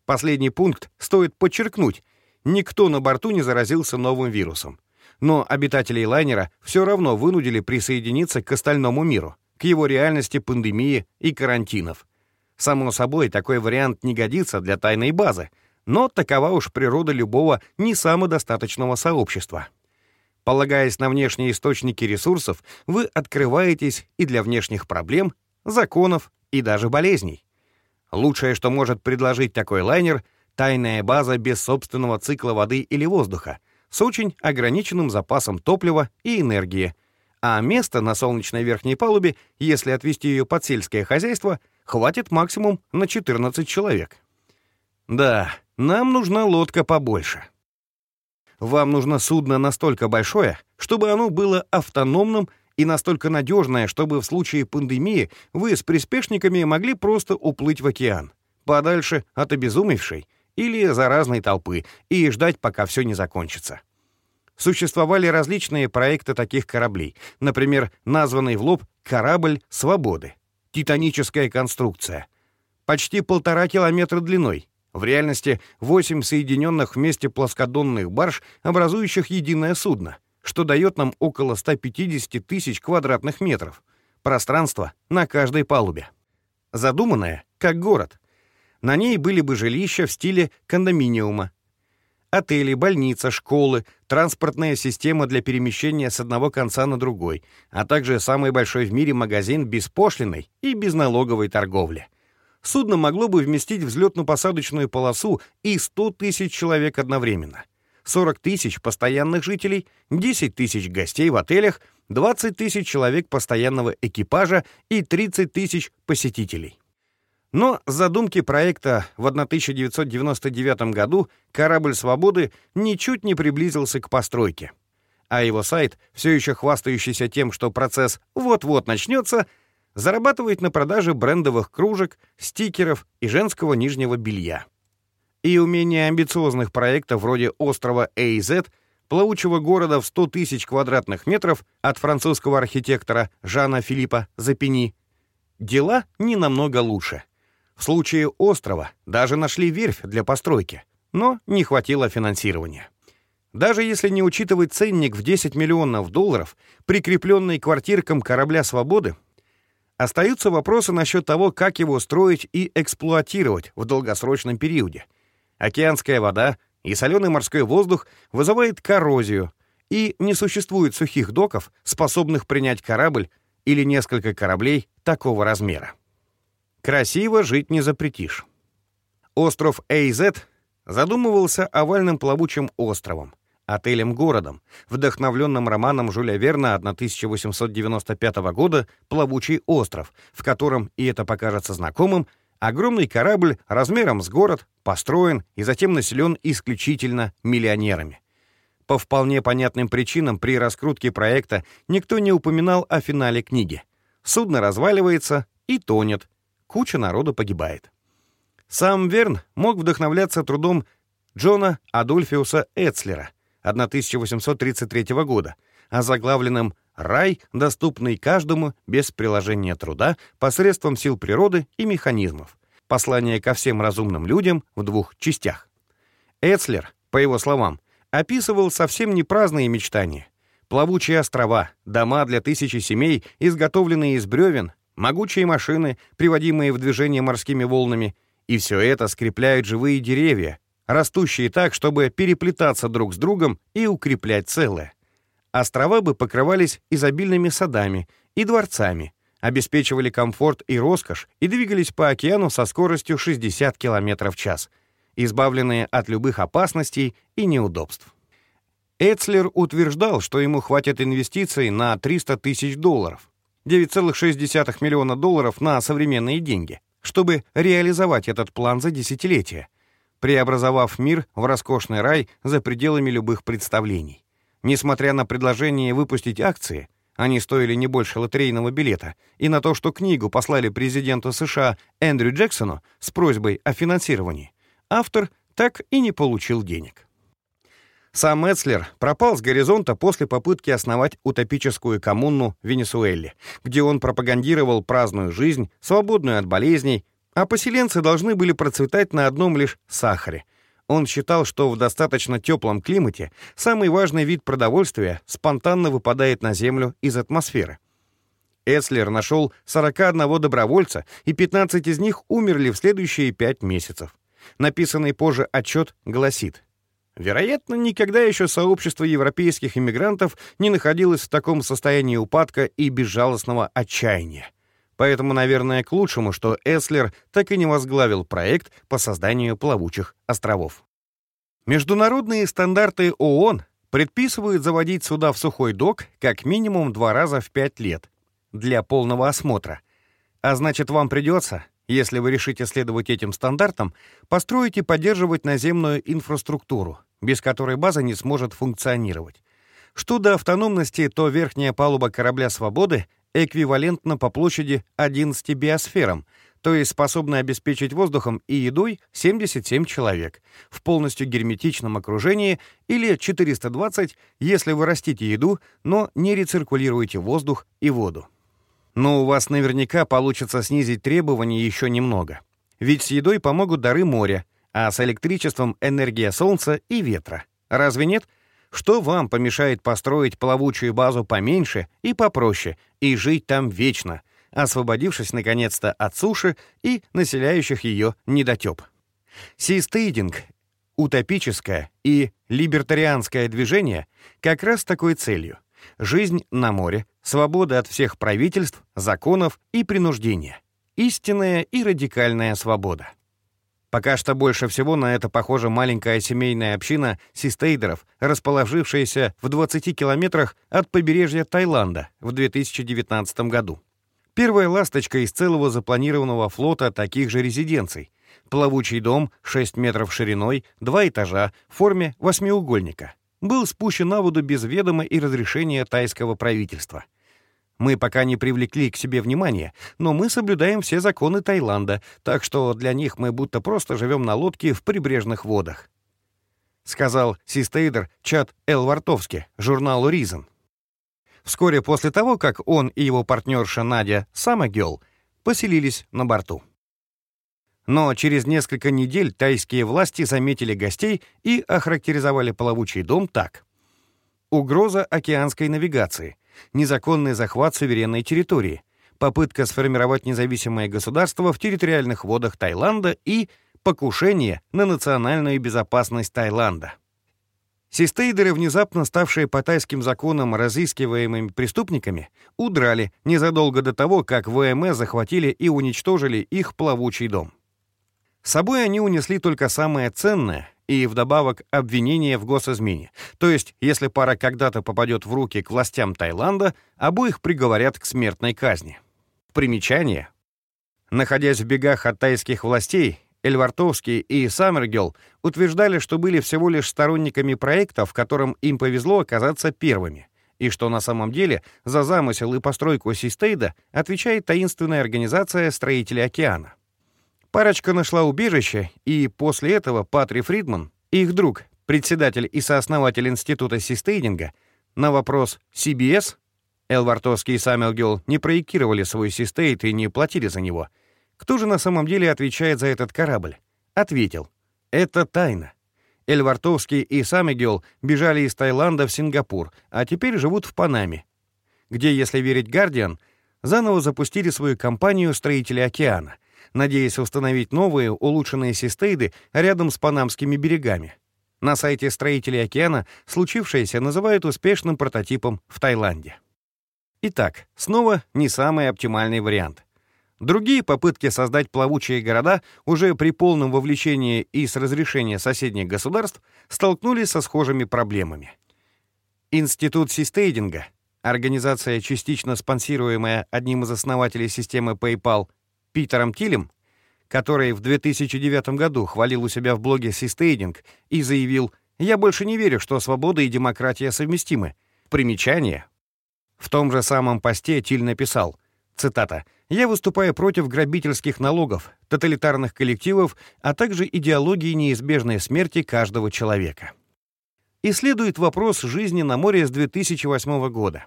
Последний пункт стоит подчеркнуть. Никто на борту не заразился новым вирусом. Но обитателей лайнера все равно вынудили присоединиться к остальному миру, к его реальности пандемии и карантинов. Само собой, такой вариант не годится для тайной базы — но такова уж природа любого не самодостаточного сообщества. Полагаясь на внешние источники ресурсов, вы открываетесь и для внешних проблем, законов и даже болезней. Лучшее, что может предложить такой лайнер — тайная база без собственного цикла воды или воздуха, с очень ограниченным запасом топлива и энергии, а места на солнечной верхней палубе, если отвести ее под сельское хозяйство, хватит максимум на 14 человек. Да, нам нужна лодка побольше. Вам нужно судно настолько большое, чтобы оно было автономным и настолько надежное, чтобы в случае пандемии вы с приспешниками могли просто уплыть в океан, подальше от обезумевшей или заразной толпы, и ждать, пока все не закончится. Существовали различные проекты таких кораблей, например, названный в лоб «Корабль свободы». Титаническая конструкция. Почти полтора километра длиной, в реальности восемь соединенных вместе плоскодонных барж, образующих единое судно, что дает нам около 150 тысяч квадратных метров. Пространство на каждой палубе. Задуманное, как город. На ней были бы жилища в стиле кондоминиума. Отели, больница, школы, транспортная система для перемещения с одного конца на другой, а также самый большой в мире магазин беспошлиной и безналоговой торговли — судно могло бы вместить взлетно-посадочную полосу и 100 тысяч человек одновременно. 40 тысяч постоянных жителей, 10 тысяч гостей в отелях, 20 тысяч человек постоянного экипажа и 30 тысяч посетителей. Но задумки проекта в 1999 году корабль «Свободы» ничуть не приблизился к постройке. А его сайт, все еще хвастающийся тем, что процесс вот-вот начнется, зарабатывает на продаже брендовых кружек, стикеров и женского нижнего белья. И умение амбициозных проектов вроде острова AZ, плавучего города в 100 тысяч квадратных метров от французского архитектора Жана Филиппа Запини, дела не намного лучше. В случае острова даже нашли верфь для постройки, но не хватило финансирования. Даже если не учитывать ценник в 10 миллионов долларов, прикрепленный квартиркам корабля «Свободы», Остаются вопросы насчет того, как его строить и эксплуатировать в долгосрочном периоде. Океанская вода и соленый морской воздух вызывают коррозию, и не существует сухих доков, способных принять корабль или несколько кораблей такого размера. Красиво жить не запретишь. Остров Эйзет задумывался овальным плавучим островом, отелем-городом, вдохновленным романом Жюля Верна 1895 года «Плавучий остров», в котором, и это покажется знакомым, огромный корабль размером с город построен и затем населен исключительно миллионерами. По вполне понятным причинам при раскрутке проекта никто не упоминал о финале книги. Судно разваливается и тонет, куча народу погибает. Сам Верн мог вдохновляться трудом Джона Адольфиуса Эцлера — 1833 года, озаглавленным «Рай, доступный каждому без приложения труда посредством сил природы и механизмов. Послание ко всем разумным людям в двух частях». Эцлер, по его словам, описывал совсем не праздные мечтания. Плавучие острова, дома для тысячи семей, изготовленные из бревен, могучие машины, приводимые в движение морскими волнами, и все это скрепляют живые деревья, растущие так, чтобы переплетаться друг с другом и укреплять целое. Острова бы покрывались изобильными садами и дворцами, обеспечивали комфорт и роскошь и двигались по океану со скоростью 60 км в час, избавленные от любых опасностей и неудобств. Эцлер утверждал, что ему хватит инвестиций на 300 тысяч долларов, 9,6 миллиона долларов на современные деньги, чтобы реализовать этот план за десятилетия — преобразовав мир в роскошный рай за пределами любых представлений. Несмотря на предложение выпустить акции, они стоили не больше лотерейного билета, и на то, что книгу послали президенту США Эндрю Джексону с просьбой о финансировании, автор так и не получил денег. Сам Эцлер пропал с горизонта после попытки основать утопическую коммуну в Венесуэле, где он пропагандировал праздную жизнь, свободную от болезней, а поселенцы должны были процветать на одном лишь сахаре. Он считал, что в достаточно теплом климате самый важный вид продовольствия спонтанно выпадает на Землю из атмосферы. Эцлер нашел 41 добровольца, и 15 из них умерли в следующие 5 месяцев. Написанный позже отчет гласит — Вероятно, никогда еще сообщество европейских иммигрантов не находилось в таком состоянии упадка и безжалостного отчаяния. Поэтому, наверное, к лучшему, что Эслер так и не возглавил проект по созданию плавучих островов. Международные стандарты ООН предписывают заводить суда в сухой док как минимум два раза в пять лет для полного осмотра. А значит, вам придется, если вы решите следовать этим стандартам, построить и поддерживать наземную инфраструктуру, без которой база не сможет функционировать. Что до автономности, то верхняя палуба корабля «Свободы» эквивалентна по площади 11 биосферам, то есть способна обеспечить воздухом и едой 77 человек в полностью герметичном окружении или 420, если вы растите еду, но не рециркулируете воздух и воду. Но у вас наверняка получится снизить требования еще немного. Ведь с едой помогут дары моря, а с электричеством энергия солнца и ветра. Разве нет? Что вам помешает построить плавучую базу поменьше и попроще и жить там вечно, освободившись наконец-то от суши и населяющих ее недотеп? Систейдинг, утопическое и либертарианское движение как раз такой целью. Жизнь на море, свобода от всех правительств, законов и принуждения. Истинная и радикальная свобода. Пока что больше всего на это похожа маленькая семейная община систейдеров, расположившаяся в 20 километрах от побережья Таиланда в 2019 году. Первая ласточка из целого запланированного флота таких же резиденций. Плавучий дом 6 метров шириной, два этажа, в форме восьмиугольника. Был спущен на воду без ведома и разрешения тайского правительства — мы пока не привлекли к себе внимания, но мы соблюдаем все законы Таиланда, так что для них мы будто просто живем на лодке в прибрежных водах», — сказал систейдер Чад Элвартовски, журналу «Ризен». Вскоре после того, как он и его партнерша Надя Самогел поселились на борту. Но через несколько недель тайские власти заметили гостей и охарактеризовали плавучий дом так. Угроза океанской навигации — незаконный захват суверенной территории, попытка сформировать независимое государство в территориальных водах Таиланда и покушение на национальную безопасность Таиланда. Систейдеры, внезапно ставшие по тайским законам разыскиваемыми преступниками, удрали незадолго до того, как ВМС захватили и уничтожили их плавучий дом. С собой они унесли только самое ценное и вдобавок обвинение в госизмене. То есть, если пара когда-то попадет в руки к властям Таиланда, обоих приговорят к смертной казни. Примечание. Находясь в бегах от тайских властей, Эльвартовский и Саммергел утверждали, что были всего лишь сторонниками проекта, в котором им повезло оказаться первыми, и что на самом деле за замысел и постройку Систейда отвечает таинственная организация «Строители океана». Парочка нашла убежище, и после этого Патри Фридман, их друг, председатель и сооснователь Института систейдинга, на вопрос CBS, Элвартовский и Саммелгелл не проектировали свой систейт и не платили за него. Кто же на самом деле отвечает за этот корабль? Ответил. Это тайна. Эльвартовский и Саммегелл бежали из Таиланда в Сингапур, а теперь живут в Панаме, где, если верить «Гардиан», заново запустили свою компанию «Строители океана», надеясь установить новые, улучшенные систейды рядом с Панамскими берегами. На сайте строителей океана случившееся называют успешным прототипом в Таиланде. Итак, снова не самый оптимальный вариант. Другие попытки создать плавучие города уже при полном вовлечении и с разрешения соседних государств столкнулись со схожими проблемами. Институт систейдинга, организация, частично спонсируемая одним из основателей системы PayPal Питером Тилем, который в 2009 году хвалил у себя в блоге «Систейдинг» и заявил «Я больше не верю, что свобода и демократия совместимы». Примечание. В том же самом посте Тиль написал, цитата, «Я выступаю против грабительских налогов, тоталитарных коллективов, а также идеологии неизбежной смерти каждого человека». исследует вопрос жизни на море с 2008 года.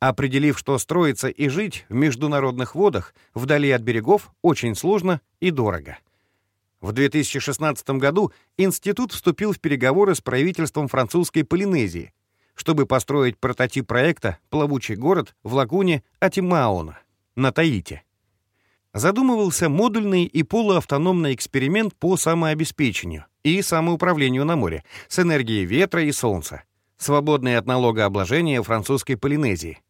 Определив, что строиться и жить в международных водах вдали от берегов очень сложно и дорого. В 2016 году институт вступил в переговоры с правительством французской Полинезии, чтобы построить прототип проекта «Плавучий город» в лагуне Атимаона на Таити. Задумывался модульный и полуавтономный эксперимент по самообеспечению и самоуправлению на море с энергией ветра и солнца, свободные от налогообложения французской Полинезии.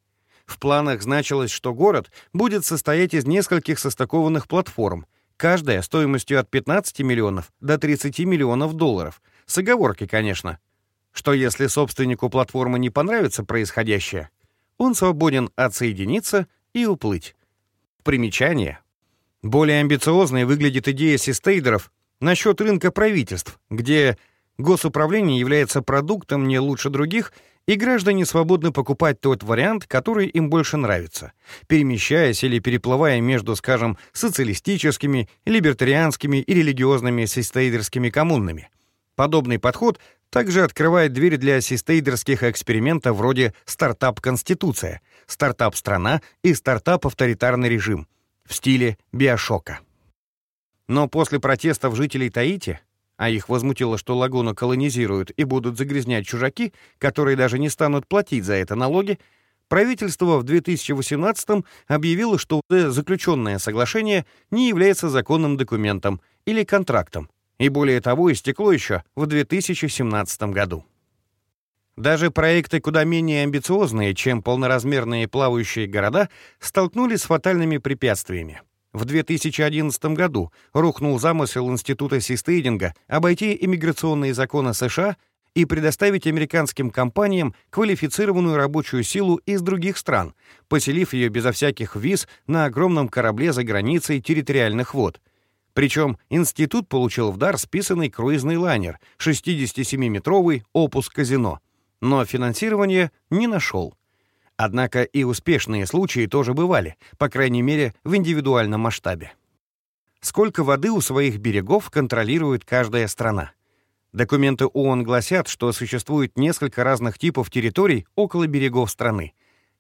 В планах значилось, что город будет состоять из нескольких состыкованных платформ, каждая стоимостью от 15 миллионов до 30 миллионов долларов, с оговоркой, конечно, что если собственнику платформы не понравится происходящее, он свободен отсоединиться и уплыть. Примечание. Более амбициозной выглядит идея систейдеров насчет рынка правительств, где госуправление является продуктом не лучше других, и граждане свободны покупать тот вариант, который им больше нравится, перемещаясь или переплывая между, скажем, социалистическими, либертарианскими и религиозными систейдерскими коммунами. Подобный подход также открывает дверь для систейдерских экспериментов вроде «стартап-конституция», «стартап-страна» и «стартап-авторитарный режим» в стиле биошока. Но после протестов жителей Таити, а их возмутило, что лагуну колонизируют и будут загрязнять чужаки, которые даже не станут платить за это налоги, правительство в 2018 объявило, что заключенное соглашение не является законным документом или контрактом, и более того, истекло еще в 2017 году. Даже проекты куда менее амбициозные, чем полноразмерные плавающие города, столкнулись с фатальными препятствиями. В 2011 году рухнул замысел Института Систейдинга обойти иммиграционные законы США и предоставить американским компаниям квалифицированную рабочую силу из других стран, поселив ее безо всяких виз на огромном корабле за границей территориальных вод — причем институт получил в дар списанный круизный лайнер, 67-метровый опус казино, но финансирование не нашел. Однако и успешные случаи тоже бывали, по крайней мере, в индивидуальном масштабе. Сколько воды у своих берегов контролирует каждая страна? Документы ООН гласят, что существует несколько разных типов территорий около берегов страны.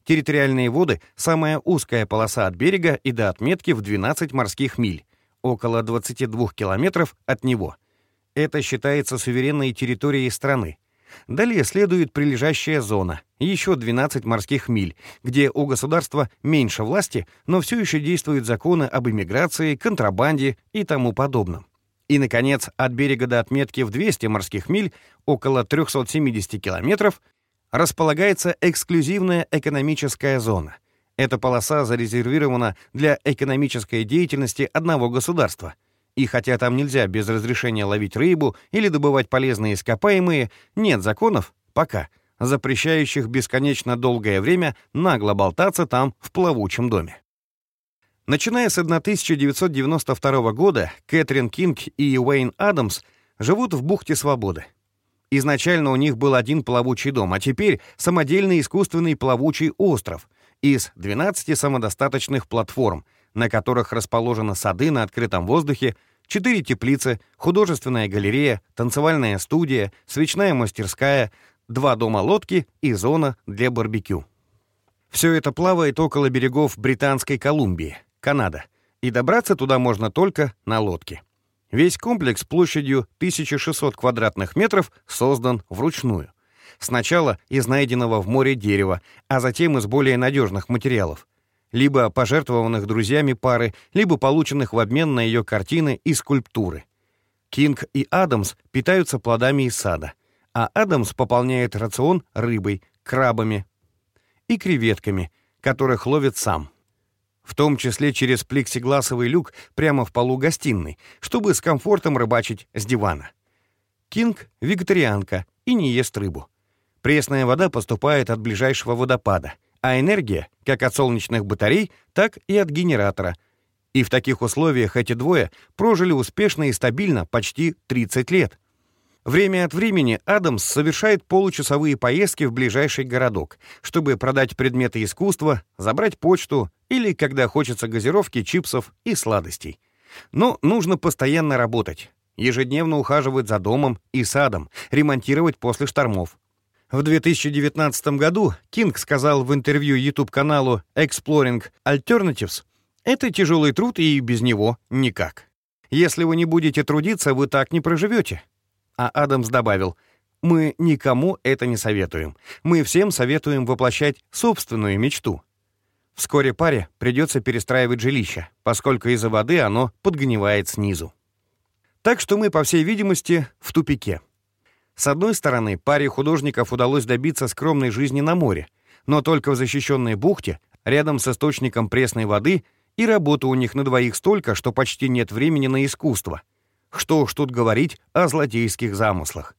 Территориальные воды — самая узкая полоса от берега и до отметки в 12 морских миль около 22 километров от него. Это считается суверенной территорией страны. Далее следует прилежащая зона, еще 12 морских миль, где у государства меньше власти, но все еще действуют законы об иммиграции, контрабанде и тому подобном. И, наконец, от берега до отметки в 200 морских миль, около 370 километров, располагается эксклюзивная экономическая зона — эта полоса зарезервирована для экономической деятельности одного государства. И хотя там нельзя без разрешения ловить рыбу или добывать полезные ископаемые, нет законов, пока, запрещающих бесконечно долгое время нагло болтаться там в плавучем доме. Начиная с 1992 года, Кэтрин Кинг и Уэйн Адамс живут в бухте Свободы. Изначально у них был один плавучий дом, а теперь самодельный искусственный плавучий остров, из 12 самодостаточных платформ, на которых расположены сады на открытом воздухе, 4 теплицы, художественная галерея, танцевальная студия, свечная мастерская, два дома-лодки и зона для барбекю. Все это плавает около берегов Британской Колумбии, Канада, и добраться туда можно только на лодке. Весь комплекс площадью 1600 квадратных метров создан вручную. Сначала из найденного в море дерева, а затем из более надежных материалов. Либо пожертвованных друзьями пары, либо полученных в обмен на ее картины и скульптуры. Кинг и Адамс питаются плодами из сада, а Адамс пополняет рацион рыбой, крабами и креветками, которых ловит сам. В том числе через плексигласовый люк прямо в полу гостиной, чтобы с комфортом рыбачить с дивана. Кинг — вегетарианка и не ест рыбу. Пресная вода поступает от ближайшего водопада, а энергия как от солнечных батарей, так и от генератора. И в таких условиях эти двое прожили успешно и стабильно почти 30 лет. Время от времени Адамс совершает получасовые поездки в ближайший городок, чтобы продать предметы искусства, забрать почту или, когда хочется газировки, чипсов и сладостей. Но нужно постоянно работать. ежедневно ухаживать за домом и садом, ремонтировать после штормов. В 2019 году Кинг сказал в интервью YouTube-каналу Exploring Alternatives, «Это тяжелый труд, и без него никак. Если вы не будете трудиться, вы так не проживете». А Адамс добавил, «Мы никому это не советуем. Мы всем советуем воплощать собственную мечту. Вскоре паре придется перестраивать жилище, поскольку из-за воды оно подгнивает снизу. Так что мы, по всей видимости, в тупике. С одной стороны, паре художников удалось добиться скромной жизни на море, но только в защищенной бухте, рядом с источником пресной воды, и работы у них на двоих столько, что почти нет времени на искусство. Что уж тут говорить о злодейских замыслах.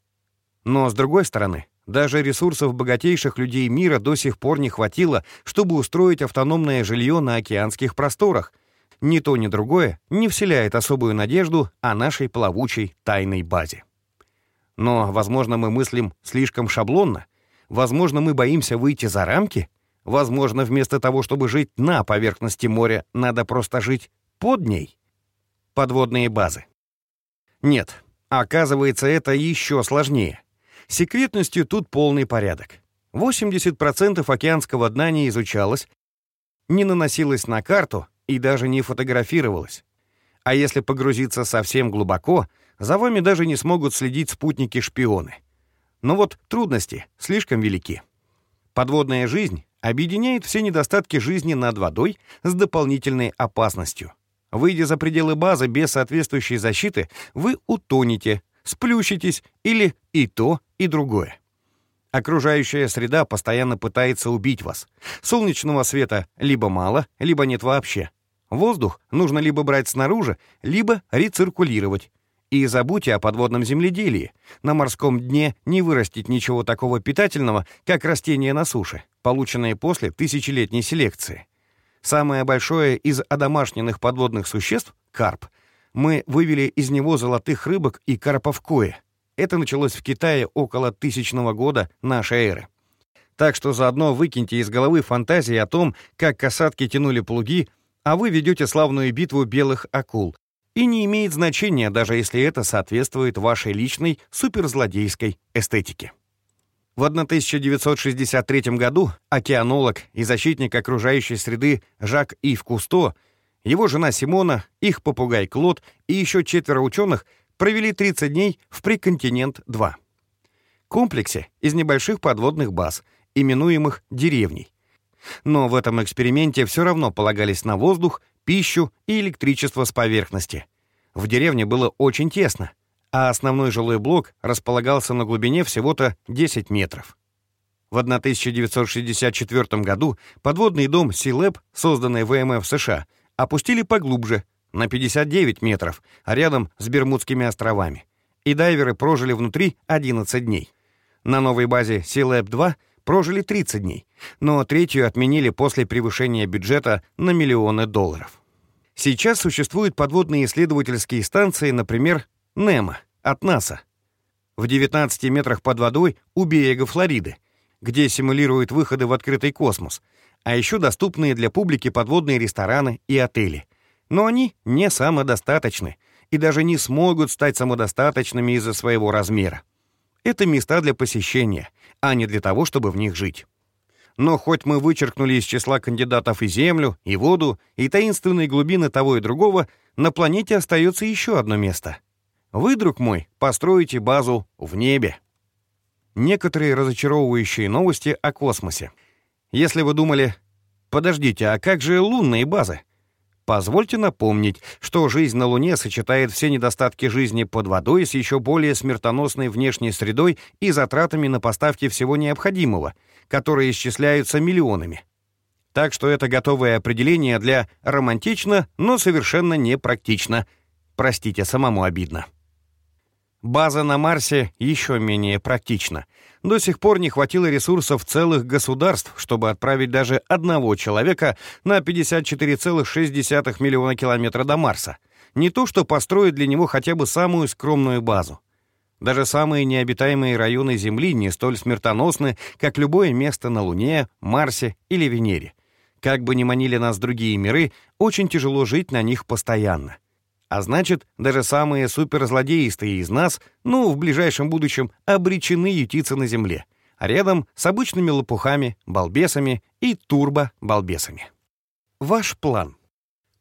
Но, с другой стороны, даже ресурсов богатейших людей мира до сих пор не хватило, чтобы устроить автономное жилье на океанских просторах. Ни то, ни другое не вселяет особую надежду о нашей плавучей тайной базе. Но, возможно, мы мыслим слишком шаблонно. Возможно, мы боимся выйти за рамки. Возможно, вместо того, чтобы жить на поверхности моря, надо просто жить под ней. Подводные базы. Нет, оказывается, это еще сложнее. Секретностью тут полный порядок. 80% океанского дна не изучалось, не наносилось на карту и даже не фотографировалось. А если погрузиться совсем глубоко, за вами даже не смогут следить спутники-шпионы. Но вот трудности слишком велики. Подводная жизнь объединяет все недостатки жизни над водой с дополнительной опасностью. Выйдя за пределы базы без соответствующей защиты, вы утонете, сплющитесь или и то, и другое. Окружающая среда постоянно пытается убить вас. Солнечного света либо мало, либо нет вообще. Воздух нужно либо брать снаружи, либо рециркулировать. И забудьте о подводном земледелии. На морском дне не вырастить ничего такого питательного, как растения на суше, полученные после тысячелетней селекции. Самое большое из одомашненных подводных существ — карп — мы вывели из него золотых рыбок и карпов кое. Это началось в Китае около тысячного года нашей эры. Так что заодно выкиньте из головы фантазии о том, как касатки тянули плуги, а вы ведете славную битву белых акул. И не имеет значения, даже если это соответствует вашей личной суперзлодейской эстетике. В 1963 году океанолог и защитник окружающей среды Жак Ив Кусто его жена Симона, их попугай Клод и еще четверо ученых провели 30 дней в Приконтинент-2. Комплексе из небольших подводных баз, именуемых деревней. Но в этом эксперименте все равно полагались на воздух, пищу и электричество с поверхности. В деревне было очень тесно, а основной жилой блок располагался на глубине всего-то 10 метров. В 1964 году подводный дом Силэб, созданный ВМФ США, опустили поглубже, на 59 метров, рядом с Бермудскими островами. И дайверы прожили внутри 11 дней. На новой базе SeaLab-2 прожили 30 дней, но третью отменили после превышения бюджета на миллионы долларов. Сейчас существуют подводные исследовательские станции, например, НЕМА от НАСА. В 19 метрах под водой у берега Флориды, где симулируют выходы в открытый космос — а еще доступные для публики подводные рестораны и отели. Но они не самодостаточны и даже не смогут стать самодостаточными из-за своего размера. Это места для посещения, а не для того, чтобы в них жить. Но хоть мы вычеркнули из числа кандидатов и землю, и воду, и таинственные глубины того и другого, на планете остается еще одно место. Вы, друг мой, построите базу в небе. Некоторые разочаровывающие новости о космосе — если вы думали, подождите, а как же лунные базы? Позвольте напомнить, что жизнь на Луне сочетает все недостатки жизни под водой с еще более смертоносной внешней средой и затратами на поставки всего необходимого, которые исчисляются миллионами. Так что это готовое определение для романтично, но совершенно непрактично. Простите, самому обидно. База на Марсе еще менее практична. До сих пор не хватило ресурсов целых государств, чтобы отправить даже одного человека на 54,6 миллиона километра до Марса. Не то что построить для него хотя бы самую скромную базу. Даже самые необитаемые районы Земли не столь смертоносны, как любое место на Луне, Марсе или Венере. Как бы ни манили нас другие миры, очень тяжело жить на них постоянно. А значит, даже самые суперзлодеистые из нас, ну, в ближайшем будущем, обречены ютиться на Земле, а рядом с обычными лопухами, балбесами и турбо-балбесами. Ваш план.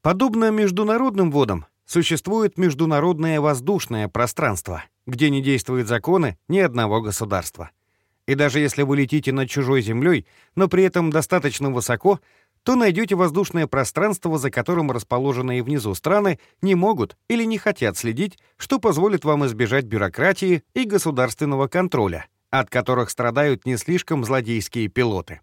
Подобно международным водам, существует международное воздушное пространство, где не действуют законы ни одного государства. И даже если вы летите над чужой землей, но при этом достаточно высоко, то найдете воздушное пространство, за которым расположенные внизу страны не могут или не хотят следить, что позволит вам избежать бюрократии и государственного контроля, от которых страдают не слишком злодейские пилоты.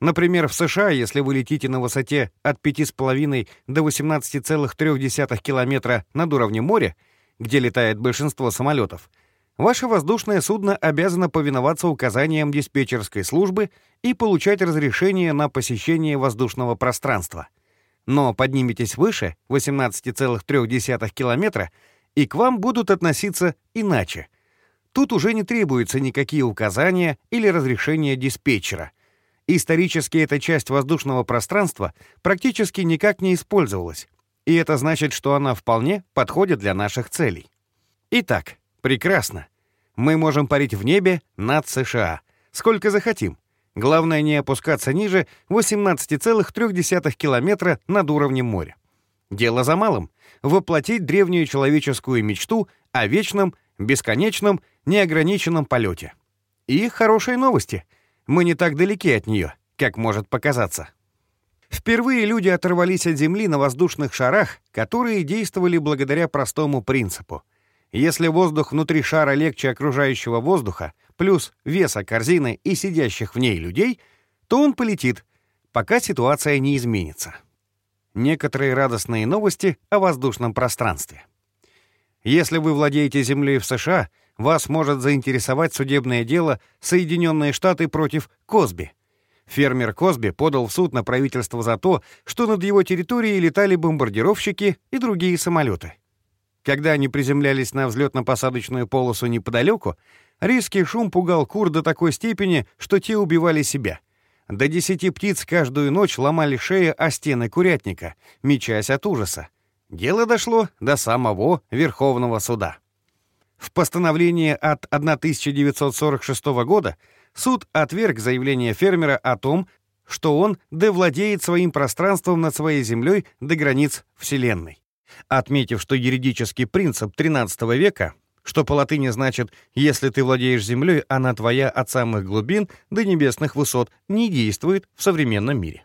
Например, в США, если вы летите на высоте от 5,5 до 18,3 километра над уровнем моря, где летает большинство самолетов, Ваше воздушное судно обязано повиноваться указаниям диспетчерской службы и получать разрешение на посещение воздушного пространства. Но подниметесь выше, 18,3 километра, и к вам будут относиться иначе. Тут уже не требуются никакие указания или разрешения диспетчера. Исторически эта часть воздушного пространства практически никак не использовалась, и это значит, что она вполне подходит для наших целей. Итак, Прекрасно. Мы можем парить в небе над США. Сколько захотим. Главное не опускаться ниже 18,3 километра над уровнем моря. Дело за малым — воплотить древнюю человеческую мечту о вечном, бесконечном, неограниченном полете. И хорошие новости. Мы не так далеки от нее, как может показаться. Впервые люди оторвались от Земли на воздушных шарах, которые действовали благодаря простому принципу. Если воздух внутри шара легче окружающего воздуха, плюс веса корзины и сидящих в ней людей, то он полетит, пока ситуация не изменится. Некоторые радостные новости о воздушном пространстве. Если вы владеете землей в США, вас может заинтересовать судебное дело Соединенные Штаты против Косби. Фермер Косби подал в суд на правительство за то, что над его территорией летали бомбардировщики и другие самолеты. Когда они приземлялись на взлетно-посадочную полосу неподалеку, резкий шум пугал кур до такой степени, что те убивали себя. До десяти птиц каждую ночь ломали шеи о стены курятника, мечась от ужаса. Дело дошло до самого Верховного суда. В постановлении от 1946 года суд отверг заявление фермера о том, что он довладеет своим пространством над своей землей до границ Вселенной отметив, что юридический принцип XIII века, что по латыни значит «если ты владеешь землей, она твоя от самых глубин до небесных высот», не действует в современном мире.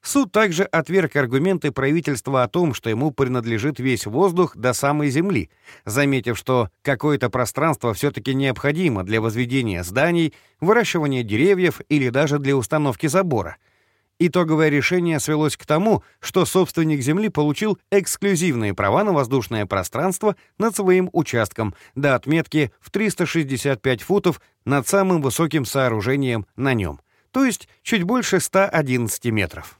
Суд также отверг аргументы правительства о том, что ему принадлежит весь воздух до самой земли, заметив, что какое-то пространство все-таки необходимо для возведения зданий, выращивания деревьев или даже для установки забора — Итоговое решение свелось к тому, что собственник земли получил эксклюзивные права на воздушное пространство над своим участком до отметки в 365 футов над самым высоким сооружением на нем, то есть чуть больше 111 метров.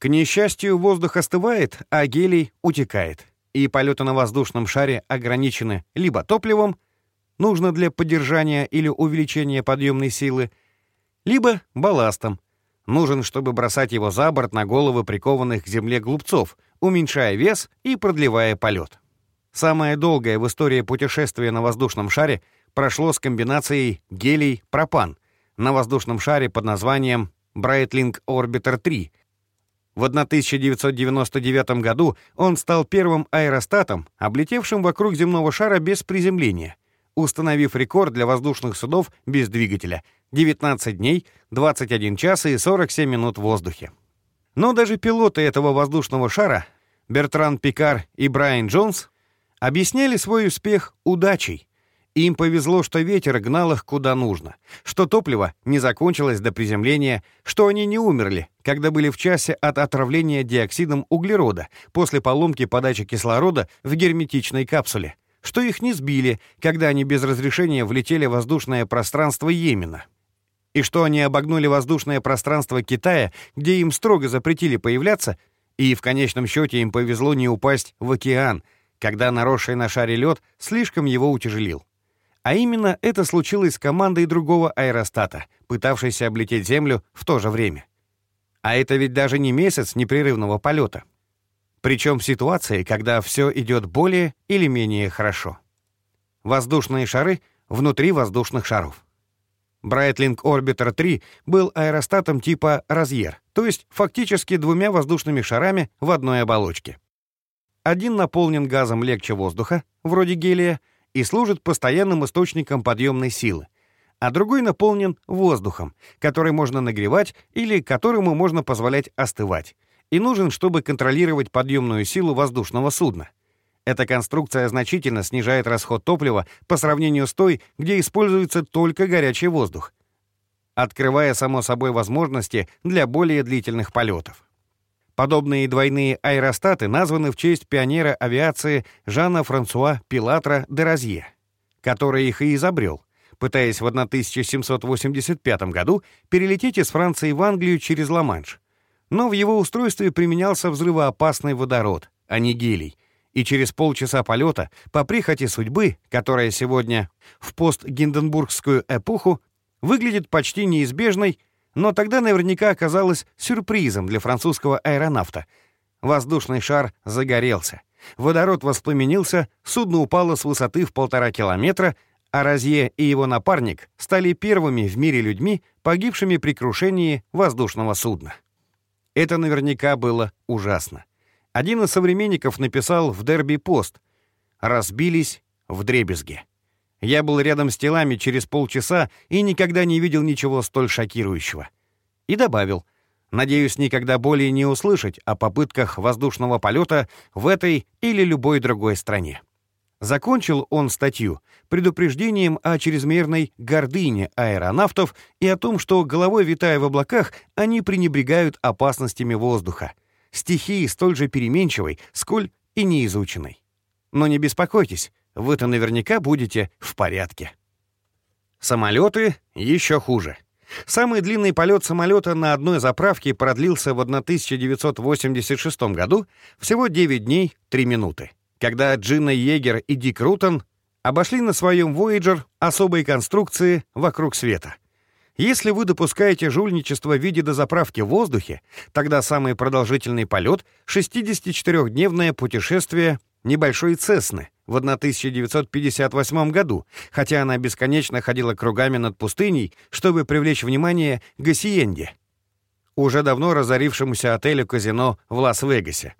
К несчастью, воздух остывает, а гелий утекает, и полеты на воздушном шаре ограничены либо топливом, нужно для поддержания или увеличения подъемной силы, либо балластом, нужен, чтобы бросать его за борт на головы прикованных к земле глупцов, уменьшая вес и продлевая полет. Самое долгое в истории путешествия на воздушном шаре прошло с комбинацией гелий-пропан на воздушном шаре под названием Breitling Orbiter 3. В 1999 году он стал первым аэростатом, облетевшим вокруг земного шара без приземления, установив рекорд для воздушных судов без двигателя — 19 дней, 21 час и 47 минут в воздухе. Но даже пилоты этого воздушного шара, Бертран Пикар и Брайан Джонс, объясняли свой успех удачей. Им повезло, что ветер гнал их куда нужно, что топливо не закончилось до приземления, что они не умерли, когда были в часе от отравления диоксидом углерода после поломки подачи кислорода в герметичной капсуле, что их не сбили, когда они без разрешения влетели в воздушное пространство Йемена и что они обогнули воздушное пространство Китая, где им строго запретили появляться, и в конечном счете им повезло не упасть в океан, когда наросший на шаре лед слишком его утяжелил. А именно это случилось с командой другого аэростата, пытавшейся облететь Землю в то же время. А это ведь даже не месяц непрерывного полета. Причем в ситуации, когда все идет более или менее хорошо. Воздушные шары внутри воздушных шаров. Брайтлинг Orbiter 3 был аэростатом типа «Розьер», то есть фактически двумя воздушными шарами в одной оболочке. Один наполнен газом легче воздуха, вроде гелия, и служит постоянным источником подъемной силы, а другой наполнен воздухом, который можно нагревать или которому можно позволять остывать, и нужен, чтобы контролировать подъемную силу воздушного судна. Эта конструкция значительно снижает расход топлива по сравнению с той, где используется только горячий воздух, открывая, само собой, возможности для более длительных полетов. Подобные двойные аэростаты названы в честь пионера авиации Жана Франсуа Пилатра де Розье, который их и изобрел, пытаясь в 1785 году перелететь из Франции в Англию через Ла-Манш. Но в его устройстве применялся взрывоопасный водород, а не гелий, и через полчаса полета, по прихоти судьбы, которая сегодня в постгинденбургскую эпоху выглядит почти неизбежной, но тогда наверняка оказалась сюрпризом для французского аэронавта. Воздушный шар загорелся. Водород воспламенился, судно упало с высоты в полтора километра, а Розье и его напарник стали первыми в мире людьми, погибшими при крушении воздушного судна. Это наверняка было ужасно. Один из современников написал в «Дерби-пост» «Разбились в дребезге». Я был рядом с телами через полчаса и никогда не видел ничего столь шокирующего. И добавил, надеюсь никогда более не услышать о попытках воздушного полета в этой или любой другой стране. Закончил он статью предупреждением о чрезмерной гордыне аэронавтов и о том, что головой витая в облаках, они пренебрегают опасностями воздуха, стихии столь же переменчивой, сколь и неизученной. Но не беспокойтесь, вы-то наверняка будете в порядке. Самолеты еще хуже. Самый длинный полет самолета на одной заправке продлился в 1986 году всего 9 дней 3 минуты, когда Джинна Егер и Дик Рутон обошли на своем Voyager особые конструкции вокруг света. Если вы допускаете жульничество в виде дозаправки в воздухе, тогда самый продолжительный полет — 64-дневное путешествие небольшой Цесны в 1958 году, хотя она бесконечно ходила кругами над пустыней, чтобы привлечь внимание Гассиенде, уже давно разорившемуся отелю-казино в Лас-Вегасе.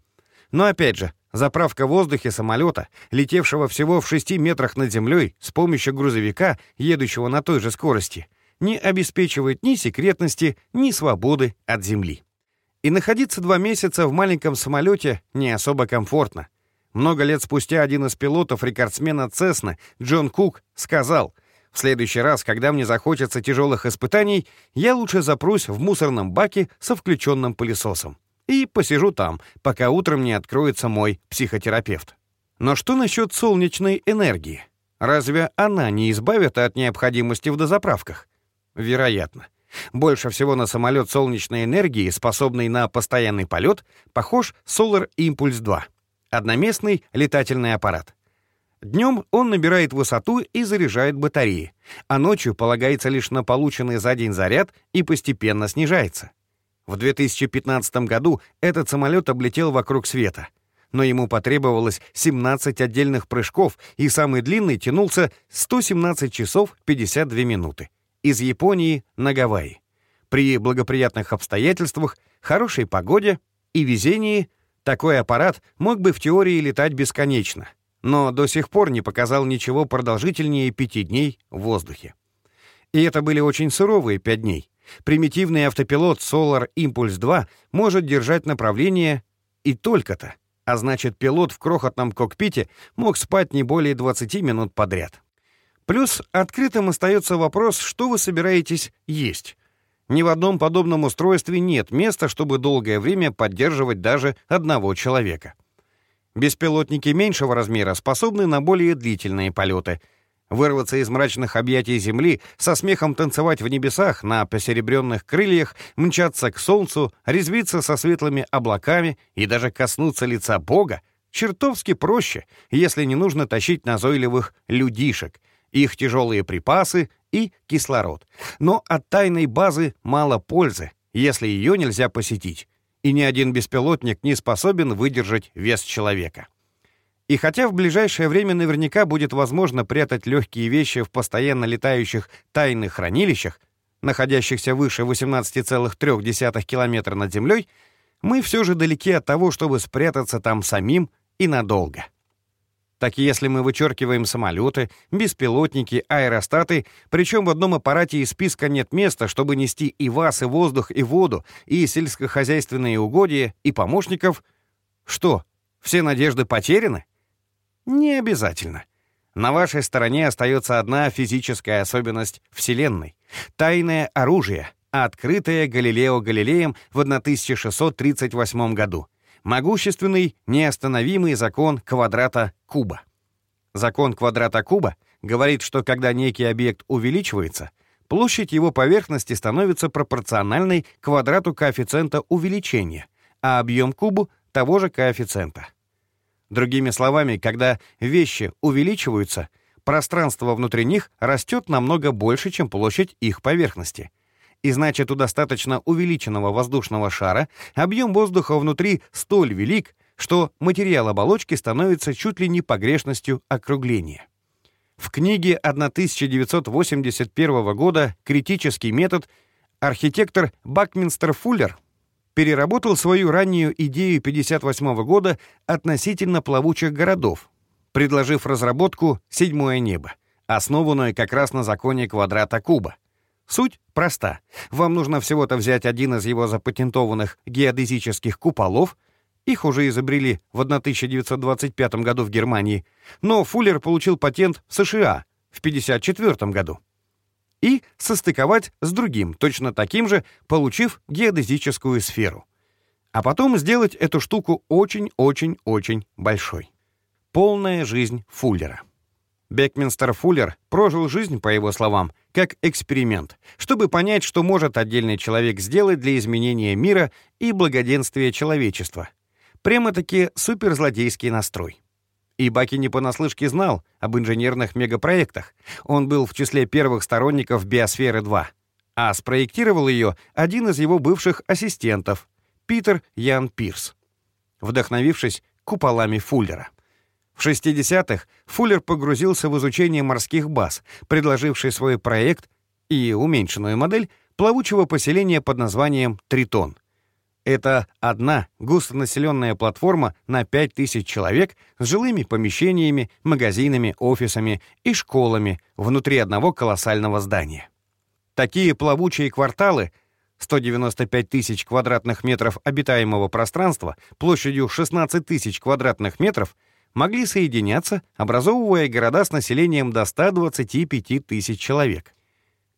Но опять же, заправка в воздухе самолета, летевшего всего в 6 метрах над землей с помощью грузовика, едущего на той же скорости, не обеспечивает ни секретности, ни свободы от земли. И находиться два месяца в маленьком самолете не особо комфортно. Много лет спустя один из пилотов рекордсмена Цесны, Джон Кук, сказал, «В следующий раз, когда мне захочется тяжелых испытаний, я лучше запрусь в мусорном баке со включенным пылесосом и посижу там, пока утром не откроется мой психотерапевт». Но что насчет солнечной энергии? Разве она не избавит от необходимости в дозаправках? Вероятно. Больше всего на самолет солнечной энергии, способный на постоянный полет, похож Solar Impulse 2 одноместный летательный аппарат. Днем он набирает высоту и заряжает батареи, а ночью полагается лишь на полученный за день заряд и постепенно снижается. В 2015 году этот самолет облетел вокруг света, но ему потребовалось 17 отдельных прыжков, и самый длинный тянулся 117 часов 52 минуты. Из Японии на Гавайи. При благоприятных обстоятельствах, хорошей погоде и везении такой аппарат мог бы в теории летать бесконечно, но до сих пор не показал ничего продолжительнее пяти дней в воздухе. И это были очень суровые пять дней. Примитивный автопилот Solar Impulse 2 может держать направление и только-то, а значит, пилот в крохотном кокпите мог спать не более 20 минут подряд. Плюс открытым остается вопрос, что вы собираетесь есть. Ни в одном подобном устройстве нет места, чтобы долгое время поддерживать даже одного человека. Беспилотники меньшего размера способны на более длительные полеты. Вырваться из мрачных объятий Земли, со смехом танцевать в небесах, на посеребренных крыльях, мчаться к Солнцу, резвиться со светлыми облаками и даже коснуться лица Бога чертовски проще, если не нужно тащить назойливых людишек, их тяжелые припасы и кислород. Но от тайной базы мало пользы, если ее нельзя посетить. и ни один беспилотник не способен выдержать вес человека. И хотя в ближайшее время наверняка будет возможно прятать легкие вещи в постоянно летающих тайных хранилищах, находящихся выше 18,3 километра над землей, мы все же далеки от того, чтобы спрятаться там самим и надолго. Так если мы вычеркиваем самолеты, беспилотники, аэростаты, причем в одном аппарате из списка нет места, чтобы нести и вас, и воздух, и воду, и сельскохозяйственные угодья, и помощников, что, все надежды потеряны? Не обязательно. На вашей стороне остается одна физическая особенность Вселенной — тайное оружие, открытое Галилео Галилеем в 1638 году — могущественный, неостановимый закон квадрата куба. Закон квадрата куба говорит, что когда некий объект увеличивается, площадь его поверхности становится пропорциональной квадрату коэффициента увеличения, а объем кубу — того же коэффициента. Другими словами, когда вещи увеличиваются, пространство внутри них растет намного больше, чем площадь их поверхности — и значит у достаточно увеличенного воздушного шара объем воздуха внутри столь велик, что материал оболочки становится чуть ли не погрешностью округления. В книге 1981 года «Критический метод» архитектор Бакминстер Фуллер переработал свою раннюю идею 1958 года относительно плавучих городов, предложив разработку «Седьмое небо», основанную как раз на законе квадрата куба — Суть проста. Вам нужно всего-то взять один из его запатентованных геодезических куполов, их уже изобрели в 1925 году в Германии, но Фуллер получил патент в США в 1954 году. И состыковать с другим, точно таким же, получив геодезическую сферу. А потом сделать эту штуку очень-очень-очень большой. Полная жизнь Фуллера. Бекминстер Фуллер прожил жизнь, по его словам, как эксперимент, чтобы понять, что может отдельный человек сделать для изменения мира и благоденствия человечества. Прямо-таки суперзлодейский настрой. И Баки не понаслышке знал об инженерных мегапроектах. Он был в числе первых сторонников «Биосферы-2», а спроектировал ее один из его бывших ассистентов, Питер Ян Пирс, вдохновившись куполами Фуллера. В 60-х Фуллер погрузился в изучение морских баз, предложивший свой проект и уменьшенную модель плавучего поселения под названием «Тритон». Это одна густонаселенная платформа на 5000 человек с жилыми помещениями, магазинами, офисами и школами внутри одного колоссального здания. Такие плавучие кварталы — 195 тысяч квадратных метров обитаемого пространства площадью 16 тысяч квадратных метров — могли соединяться, образовывая города с населением до 125 тысяч человек.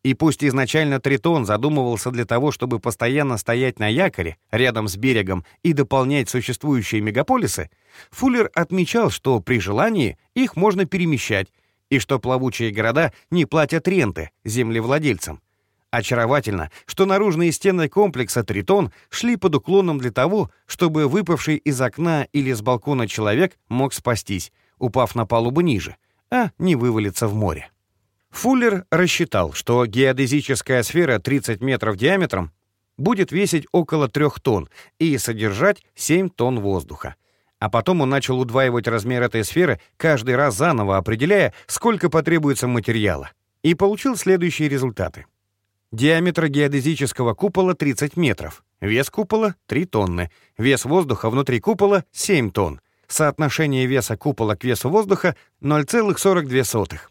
И пусть изначально Тритон задумывался для того, чтобы постоянно стоять на якоре рядом с берегом и дополнять существующие мегаполисы, Фуллер отмечал, что при желании их можно перемещать, и что плавучие города не платят ренты землевладельцам, Очаровательно, что наружные стены комплекса «Тритон» шли под уклоном для того, чтобы выпавший из окна или с балкона человек мог спастись, упав на палубу ниже, а не вывалиться в море. Фуллер рассчитал, что геодезическая сфера 30 метров диаметром будет весить около 3 тонн и содержать 7 тонн воздуха. А потом он начал удваивать размер этой сферы, каждый раз заново определяя, сколько потребуется материала. И получил следующие результаты. Диаметр геодезического купола 30 метров. Вес купола — 3 тонны. Вес воздуха внутри купола — 7 тонн. Соотношение веса купола к весу воздуха — 0,42.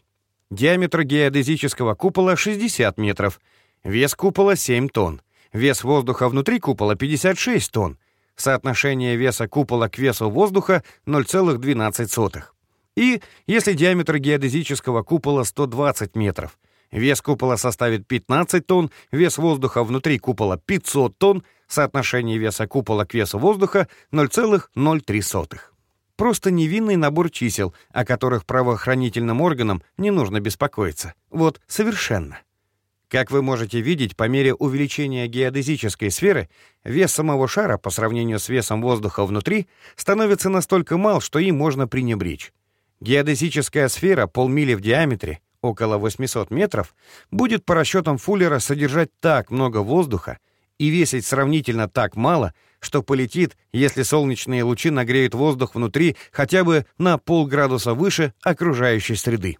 Диаметр геодезического купола — 60 метров. Вес купола — 7 тонн. Вес воздуха внутри купола — 56 тонн. Соотношение веса купола к весу воздуха — 0,12. И если диаметр геодезического купола 120 метров — Вес купола составит 15 тонн, вес воздуха внутри купола 500 тонн, соотношение веса купола к весу воздуха 0,03. Просто невинный набор чисел, о которых правоохранительным органам не нужно беспокоиться. Вот совершенно. Как вы можете видеть, по мере увеличения геодезической сферы, вес самого шара по сравнению с весом воздуха внутри становится настолько мал, что им можно пренебречь. Геодезическая сфера полмили в диаметре — около 800 метров, будет по расчетам Фуллера содержать так много воздуха и весить сравнительно так мало, что полетит, если солнечные лучи нагреют воздух внутри хотя бы на полградуса выше окружающей среды.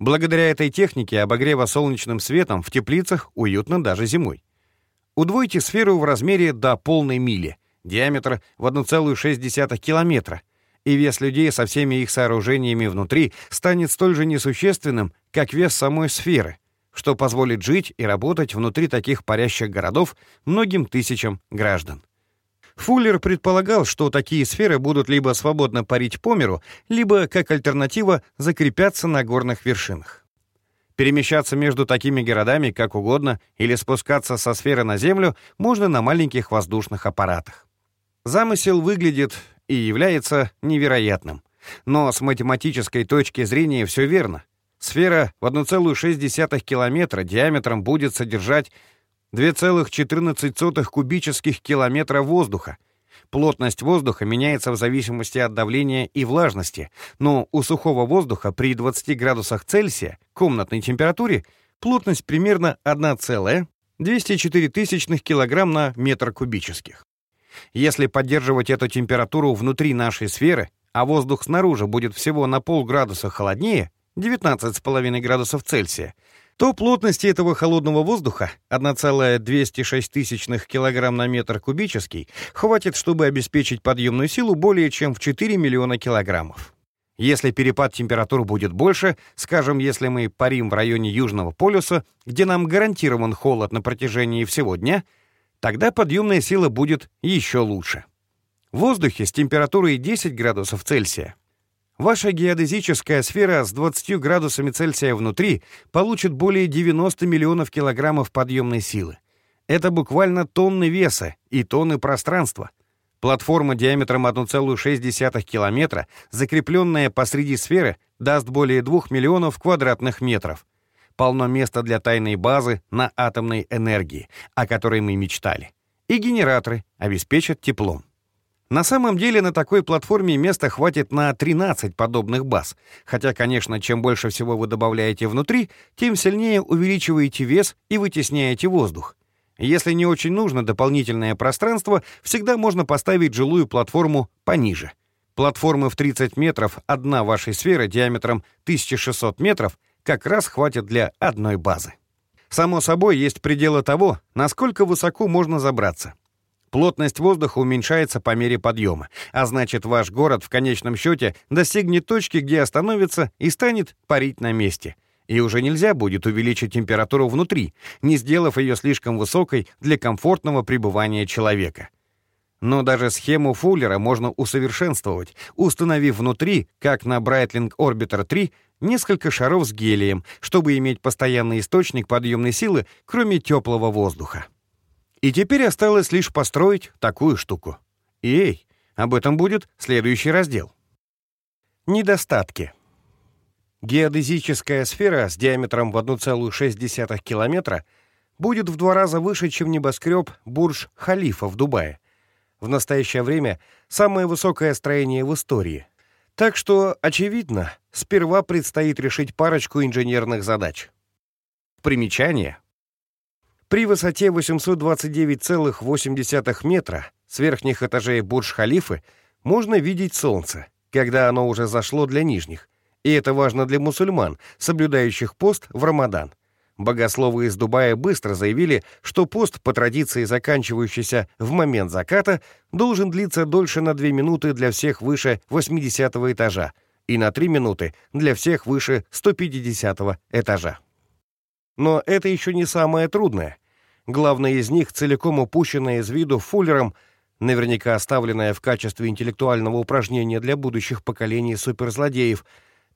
Благодаря этой технике обогрева солнечным светом в теплицах уютно даже зимой. Удвойте сферу в размере до полной мили, диаметр в 1,6 километра, и вес людей со всеми их сооружениями внутри станет столь же несущественным, как вес самой сферы, что позволит жить и работать внутри таких парящих городов многим тысячам граждан. Фуллер предполагал, что такие сферы будут либо свободно парить по миру, либо, как альтернатива, закрепятся на горных вершинах. Перемещаться между такими городами как угодно или спускаться со сферы на Землю можно на маленьких воздушных аппаратах. Замысел выглядит и является невероятным. Но с математической точки зрения все верно. Сфера в 1,6 километра диаметром будет содержать 2,14 кубических километра воздуха, Плотность воздуха меняется в зависимости от давления и влажности, но у сухого воздуха при 20 градусах Цельсия комнатной температуре плотность примерно 1,204 кг на метр кубических. Если поддерживать эту температуру внутри нашей сферы, а воздух снаружи будет всего на полградуса холоднее, 19,5 градусов Цельсия, то плотности этого холодного воздуха 1,206 кг на метр кубический хватит, чтобы обеспечить подъемную силу более чем в 4 миллиона килограммов. Если перепад температур будет больше, скажем, если мы парим в районе Южного полюса, где нам гарантирован холод на протяжении всего дня, тогда подъемная сила будет еще лучше. В воздухе с температурой 10 градусов Цельсия Ваша геодезическая сфера с 20 градусами Цельсия внутри получит более 90 миллионов килограммов подъемной силы. Это буквально тонны веса и тонны пространства. Платформа диаметром 1,6 километра, закрепленная посреди сферы, даст более 2 миллионов квадратных метров. Полно места для тайной базы на атомной энергии, о которой мы мечтали. И генераторы обеспечат теплом. На самом деле на такой платформе места хватит на 13 подобных баз, хотя, конечно, чем больше всего вы добавляете внутри, тем сильнее увеличиваете вес и вытесняете воздух. Если не очень нужно дополнительное пространство, всегда можно поставить жилую платформу пониже. Платформы в 30 метров, одна вашей сферы диаметром 1600 метров, как раз хватит для одной базы. Само собой, есть пределы того, насколько высоко можно забраться. Плотность воздуха уменьшается по мере подъема, а значит, ваш город в конечном счете достигнет точки, где остановится и станет парить на месте. И уже нельзя будет увеличить температуру внутри, не сделав ее слишком высокой для комфортного пребывания человека. Но даже схему Фуллера можно усовершенствовать, установив внутри, как на Breitling Orbiter 3, несколько шаров с гелием, чтобы иметь постоянный источник подъемной силы, кроме теплого воздуха. И теперь осталось лишь построить такую штуку. И эй, об этом будет следующий раздел. Недостатки. Геодезическая сфера с диаметром в 1,6 километра будет в два раза выше, чем небоскреб Бурдж-Халифа в Дубае. В настоящее время самое высокое строение в истории. Так что, очевидно, сперва предстоит решить парочку инженерных задач. Примечание. При высоте 829,8 метра с верхних этажей Бурдж-Халифы можно видеть солнце, когда оно уже зашло для нижних. И это важно для мусульман, соблюдающих пост в Рамадан. Богословы из Дубая быстро заявили, что пост, по традиции заканчивающийся в момент заката, должен длиться дольше на 2 минуты для всех выше 80 этажа и на 3 минуты для всех выше 150 этажа. Но это еще не самое трудное. Главное из них, целиком упущенное из виду Фуллером, наверняка оставленное в качестве интеллектуального упражнения для будущих поколений суперзлодеев,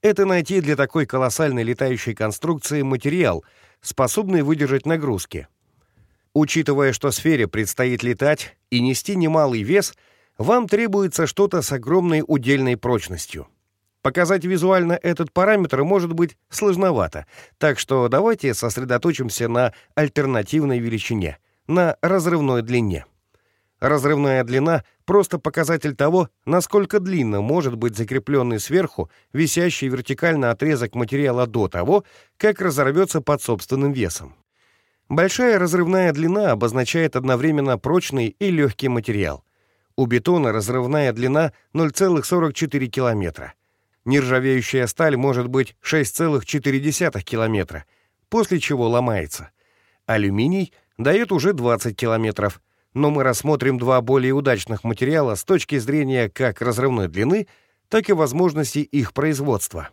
это найти для такой колоссальной летающей конструкции материал, способный выдержать нагрузки. Учитывая, что сфере предстоит летать и нести немалый вес, вам требуется что-то с огромной удельной прочностью — Показать визуально этот параметр может быть сложновато, так что давайте сосредоточимся на альтернативной величине, на разрывной длине. Разрывная длина — просто показатель того, насколько длинно может быть закрепленный сверху висящий вертикально отрезок материала до того, как разорвется под собственным весом. Большая разрывная длина обозначает одновременно прочный и легкий материал. У бетона разрывная длина 0,44 километра. Нержавеющая сталь может быть 6,4 километра, после чего ломается. Алюминий дает уже 20 километров, но мы рассмотрим два более удачных материала с точки зрения как разрывной длины, так и возможностей их производства.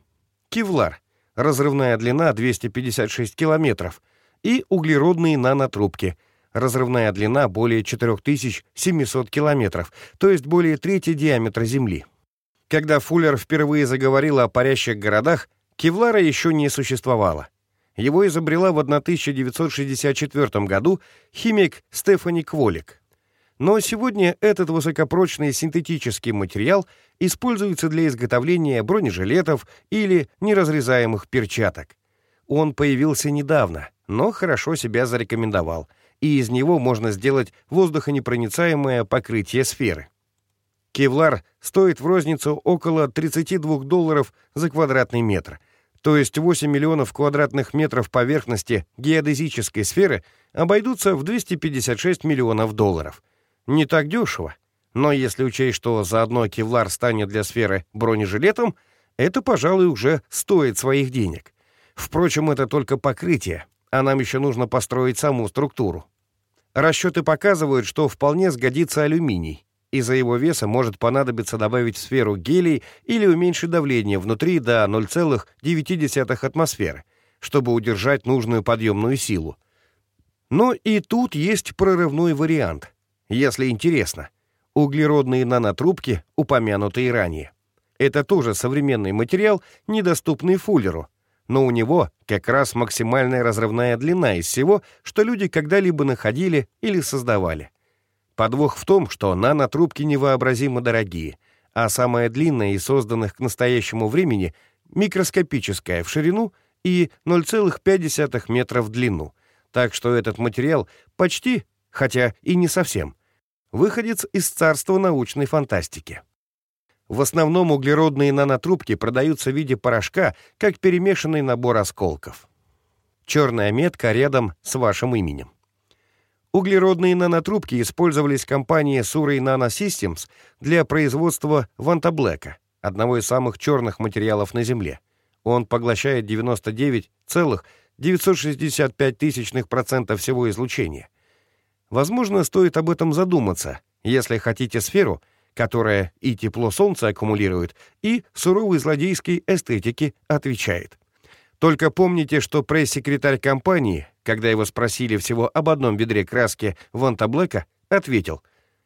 Кевлар. Разрывная длина 256 километров. И углеродные нанотрубки. Разрывная длина более 4700 километров, то есть более трети диаметра Земли. Когда Фуллер впервые заговорил о парящих городах, кевлара еще не существовало. Его изобрела в 1964 году химик Стефани Кволик. Но сегодня этот высокопрочный синтетический материал используется для изготовления бронежилетов или неразрезаемых перчаток. Он появился недавно, но хорошо себя зарекомендовал, и из него можно сделать воздухонепроницаемое покрытие сферы. Кевлар стоит в розницу около 32 долларов за квадратный метр, то есть 8 миллионов квадратных метров поверхности геодезической сферы обойдутся в 256 миллионов долларов. Не так дешево, но если учесть, что заодно кевлар станет для сферы бронежилетом, это, пожалуй, уже стоит своих денег. Впрочем, это только покрытие, а нам еще нужно построить саму структуру. Расчеты показывают, что вполне сгодится алюминий, из-за его веса может понадобиться добавить в сферу гелий или уменьшить давление внутри до 0,9 атмосферы, чтобы удержать нужную подъемную силу. Но и тут есть прорывной вариант, если интересно. Углеродные нанотрубки, упомянутые ранее. Это тоже современный материал, недоступный Фуллеру, но у него как раз максимальная разрывная длина из всего, что люди когда-либо находили или создавали. Подвох в том, что нанотрубки невообразимо дорогие, а самая длинная из созданных к настоящему времени микроскопическая в ширину и 0,5 метра в длину, так что этот материал почти, хотя и не совсем, выходец из царства научной фантастики. В основном углеродные нанотрубки продаются в виде порошка, как перемешанный набор осколков. Черная метка рядом с вашим именем. Углеродные нанотрубки использовались компанией Surrey Nanosystems для производства вантоблека, одного из самых черных материалов на Земле. Он поглощает 99,965% всего излучения. Возможно, стоит об этом задуматься, если хотите сферу, которая и тепло Солнца аккумулирует, и суровой злодейской эстетики отвечает. Только помните, что пресс-секретарь компании когда его спросили всего об одном ведре краски Вонта Блэка, ответил,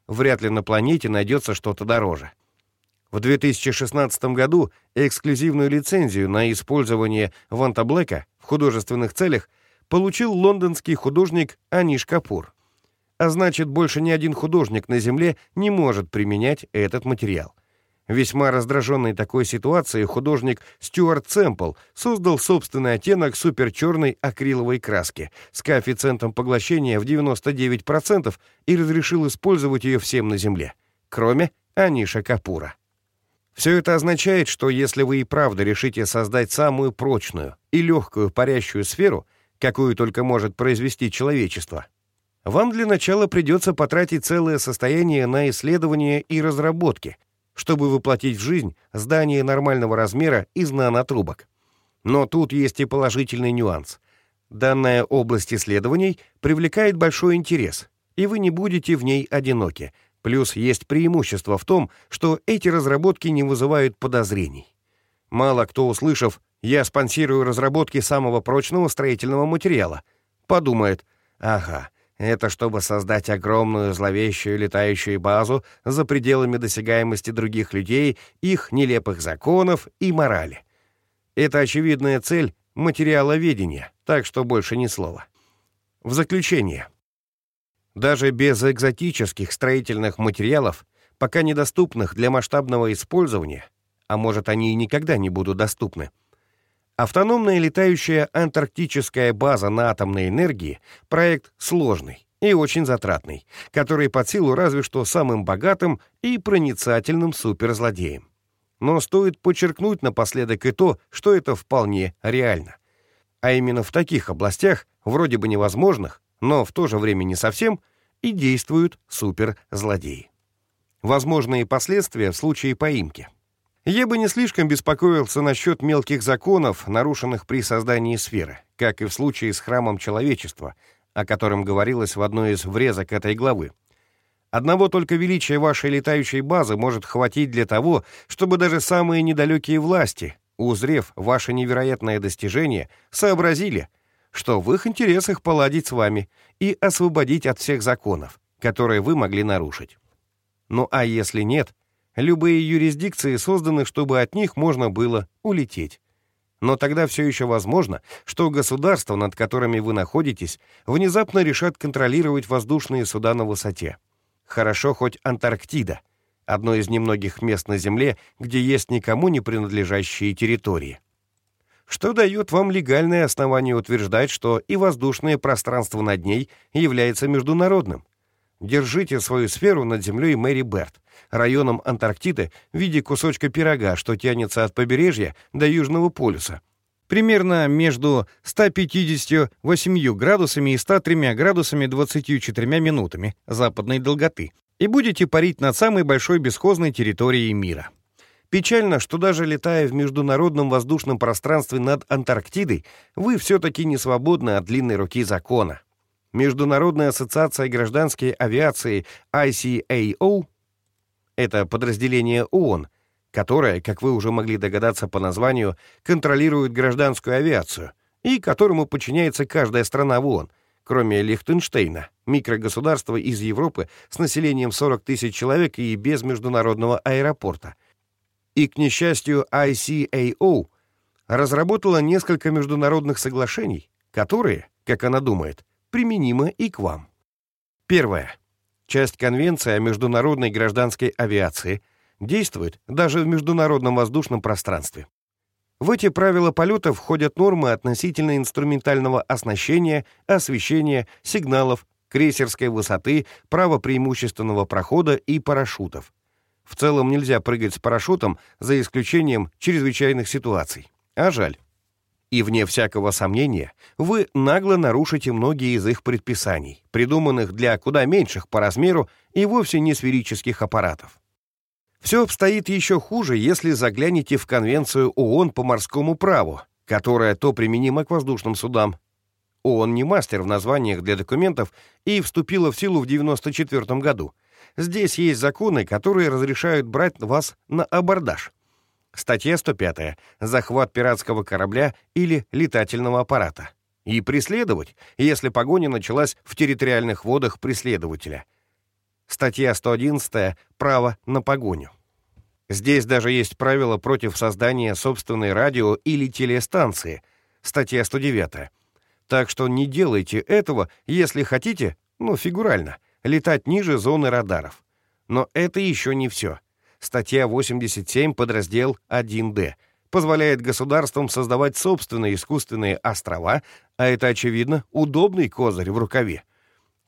вряд ли на планете найдется что-то дороже. В 2016 году эксклюзивную лицензию на использование Вонта Блэка в художественных целях получил лондонский художник Аниш Капур. А значит, больше ни один художник на Земле не может применять этот материал. Весьма раздраженный такой ситуацией художник Стюарт Сэмпл создал собственный оттенок суперчерной акриловой краски с коэффициентом поглощения в 99% и разрешил использовать ее всем на Земле, кроме Аниша Капура. Все это означает, что если вы и правда решите создать самую прочную и легкую парящую сферу, какую только может произвести человечество, вам для начала придется потратить целое состояние на исследования и разработки — чтобы воплотить в жизнь здание нормального размера из нанотрубок. Но тут есть и положительный нюанс. Данная область исследований привлекает большой интерес, и вы не будете в ней одиноки. Плюс есть преимущество в том, что эти разработки не вызывают подозрений. Мало кто, услышав «я спонсирую разработки самого прочного строительного материала», подумает «ага, это чтобы создать огромную зловещую летающую базу за пределами досягаемости других людей, их нелепых законов и морали. Это очевидная цель материаловедения, так что больше ни слова. В заключение. Даже без экзотических строительных материалов, пока недоступных для масштабного использования, а может они и никогда не будут доступны, Автономная летающая антарктическая база на атомной энергии — проект сложный и очень затратный, который под силу разве что самым богатым и проницательным суперзлодеям. Но стоит подчеркнуть напоследок и то, что это вполне реально. А именно в таких областях вроде бы невозможных, но в то же время не совсем, и действуют суперзлодеи. Возможные последствия в случае поимки. Я бы не слишком беспокоился насчет мелких законов, нарушенных при создании сферы, как и в случае с храмом человечества, о котором говорилось в одной из врезок этой главы. Одного только величия вашей летающей базы может хватить для того, чтобы даже самые недалекие власти, узрев ваше невероятное достижение, сообразили, что в их интересах поладить с вами и освободить от всех законов, которые вы могли нарушить. Ну а если нет, любые юрисдикции созданы, чтобы от них можно было улететь. Но тогда все еще возможно, что государства, над которыми вы находитесь, внезапно решат контролировать воздушные суда на высоте. Хорошо хоть Антарктида, одно из немногих мест на Земле, где есть никому не принадлежащие территории. Что дает вам легальное основание утверждать, что и воздушное пространство над ней является международным. Держите свою сферу над землей Мэри Берт, районом Антарктиды в виде кусочка пирога, что тянется от побережья до Южного полюса. Примерно между 158 градусами и 103 градусами 24 минутами западной долготы и будете парить над самой большой бесхозной территорией мира. Печально, что даже летая в международном воздушном пространстве над Антарктидой, вы все-таки не свободны от длинной руки закона. Международная ассоциация гражданской авиации ICAO — это подразделение ООН, которое, как вы уже могли догадаться по названию, контролирует гражданскую авиацию и которому подчиняется каждая страна в ООН, кроме Лихтенштейна, микрогосударства из Европы с населением 40 тысяч человек и без международного аэропорта. И, к несчастью, ICAO разработала несколько международных соглашений, которые, как она думает, применимо и к вам. Первое. Часть Конвенции о международной гражданской авиации действует даже в международном воздушном пространстве. В эти правила полета входят нормы относительно инструментального оснащения, освещения, сигналов, крейсерской высоты, права преимущественного прохода и парашютов. В целом нельзя прыгать с парашютом, за исключением чрезвычайных ситуаций. А жаль. И вне всякого сомнения, вы нагло нарушите многие из их предписаний, придуманных для куда меньших по размеру и вовсе не сферических аппаратов. Все обстоит еще хуже, если заглянете в Конвенцию ООН по морскому праву, которая то применима к воздушным судам. ООН не мастер в названиях для документов и вступила в силу в 1994 году. Здесь есть законы, которые разрешают брать вас на абордаж. Статья 105. Захват пиратского корабля или летательного аппарата. И преследовать, если погоня началась в территориальных водах преследователя. Статья 111. Право на погоню. Здесь даже есть правило против создания собственной радио или телестанции. Статья 109. Так что не делайте этого, если хотите, ну, фигурально, летать ниже зоны радаров. Но это еще не все. Статья 87, подраздел 1D, позволяет государствам создавать собственные искусственные острова, а это, очевидно, удобный козырь в рукаве.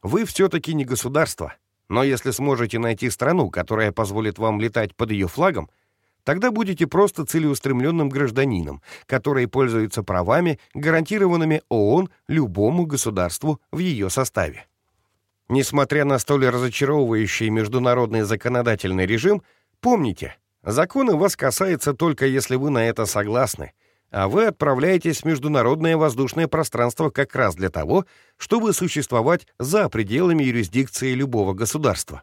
Вы все-таки не государство, но если сможете найти страну, которая позволит вам летать под ее флагом, тогда будете просто целеустремленным гражданином, который пользуется правами, гарантированными ООН любому государству в ее составе. Несмотря на столь разочаровывающий международный законодательный режим, Помните, законы вас касаются только если вы на это согласны, а вы отправляетесь в международное воздушное пространство как раз для того, чтобы существовать за пределами юрисдикции любого государства.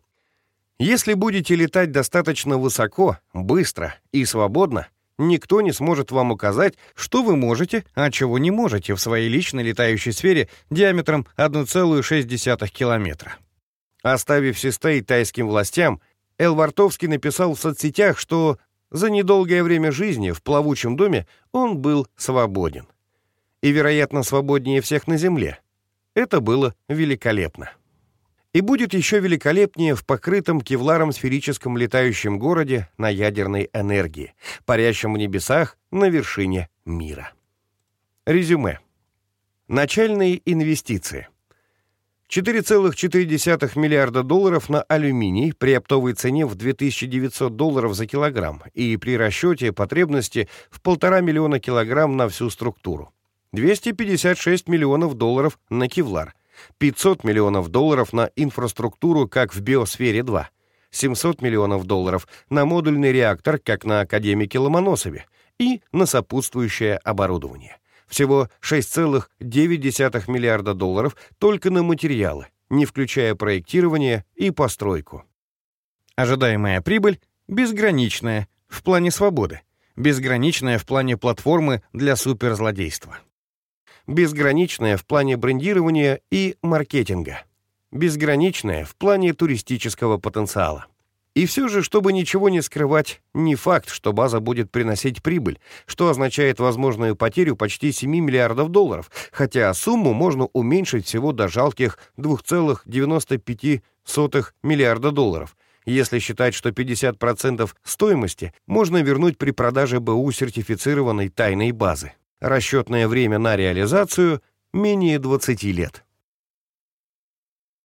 Если будете летать достаточно высоко, быстро и свободно, никто не сможет вам указать, что вы можете, а чего не можете в своей личной летающей сфере диаметром 1,6 километра. Оставив Систей тайским властям, Эл Вартовский написал в соцсетях, что за недолгое время жизни в плавучем доме он был свободен. И, вероятно, свободнее всех на Земле. Это было великолепно. И будет еще великолепнее в покрытом кевларом сферическом летающем городе на ядерной энергии, парящем в небесах на вершине мира. Резюме. Начальные инвестиции – 4,4 миллиарда долларов на алюминий при оптовой цене в 2900 долларов за килограмм и при расчете потребности в полтора миллиона килограмм на всю структуру. 256 миллионов долларов на Кевлар, 500 миллионов долларов на инфраструктуру, как в Биосфере-2, 700 миллионов долларов на модульный реактор, как на Академике Ломоносове, и на сопутствующее оборудование. Всего 6,9 миллиарда долларов только на материалы, не включая проектирование и постройку. Ожидаемая прибыль безграничная в плане свободы, безграничная в плане платформы для суперзлодейства, безграничная в плане брендирования и маркетинга, безграничная в плане туристического потенциала. И все же, чтобы ничего не скрывать, не факт, что база будет приносить прибыль, что означает возможную потерю почти 7 миллиардов долларов, хотя сумму можно уменьшить всего до жалких 2,95 миллиарда долларов, если считать, что 50% стоимости можно вернуть при продаже БУ сертифицированной тайной базы. Расчетное время на реализацию — менее 20 лет.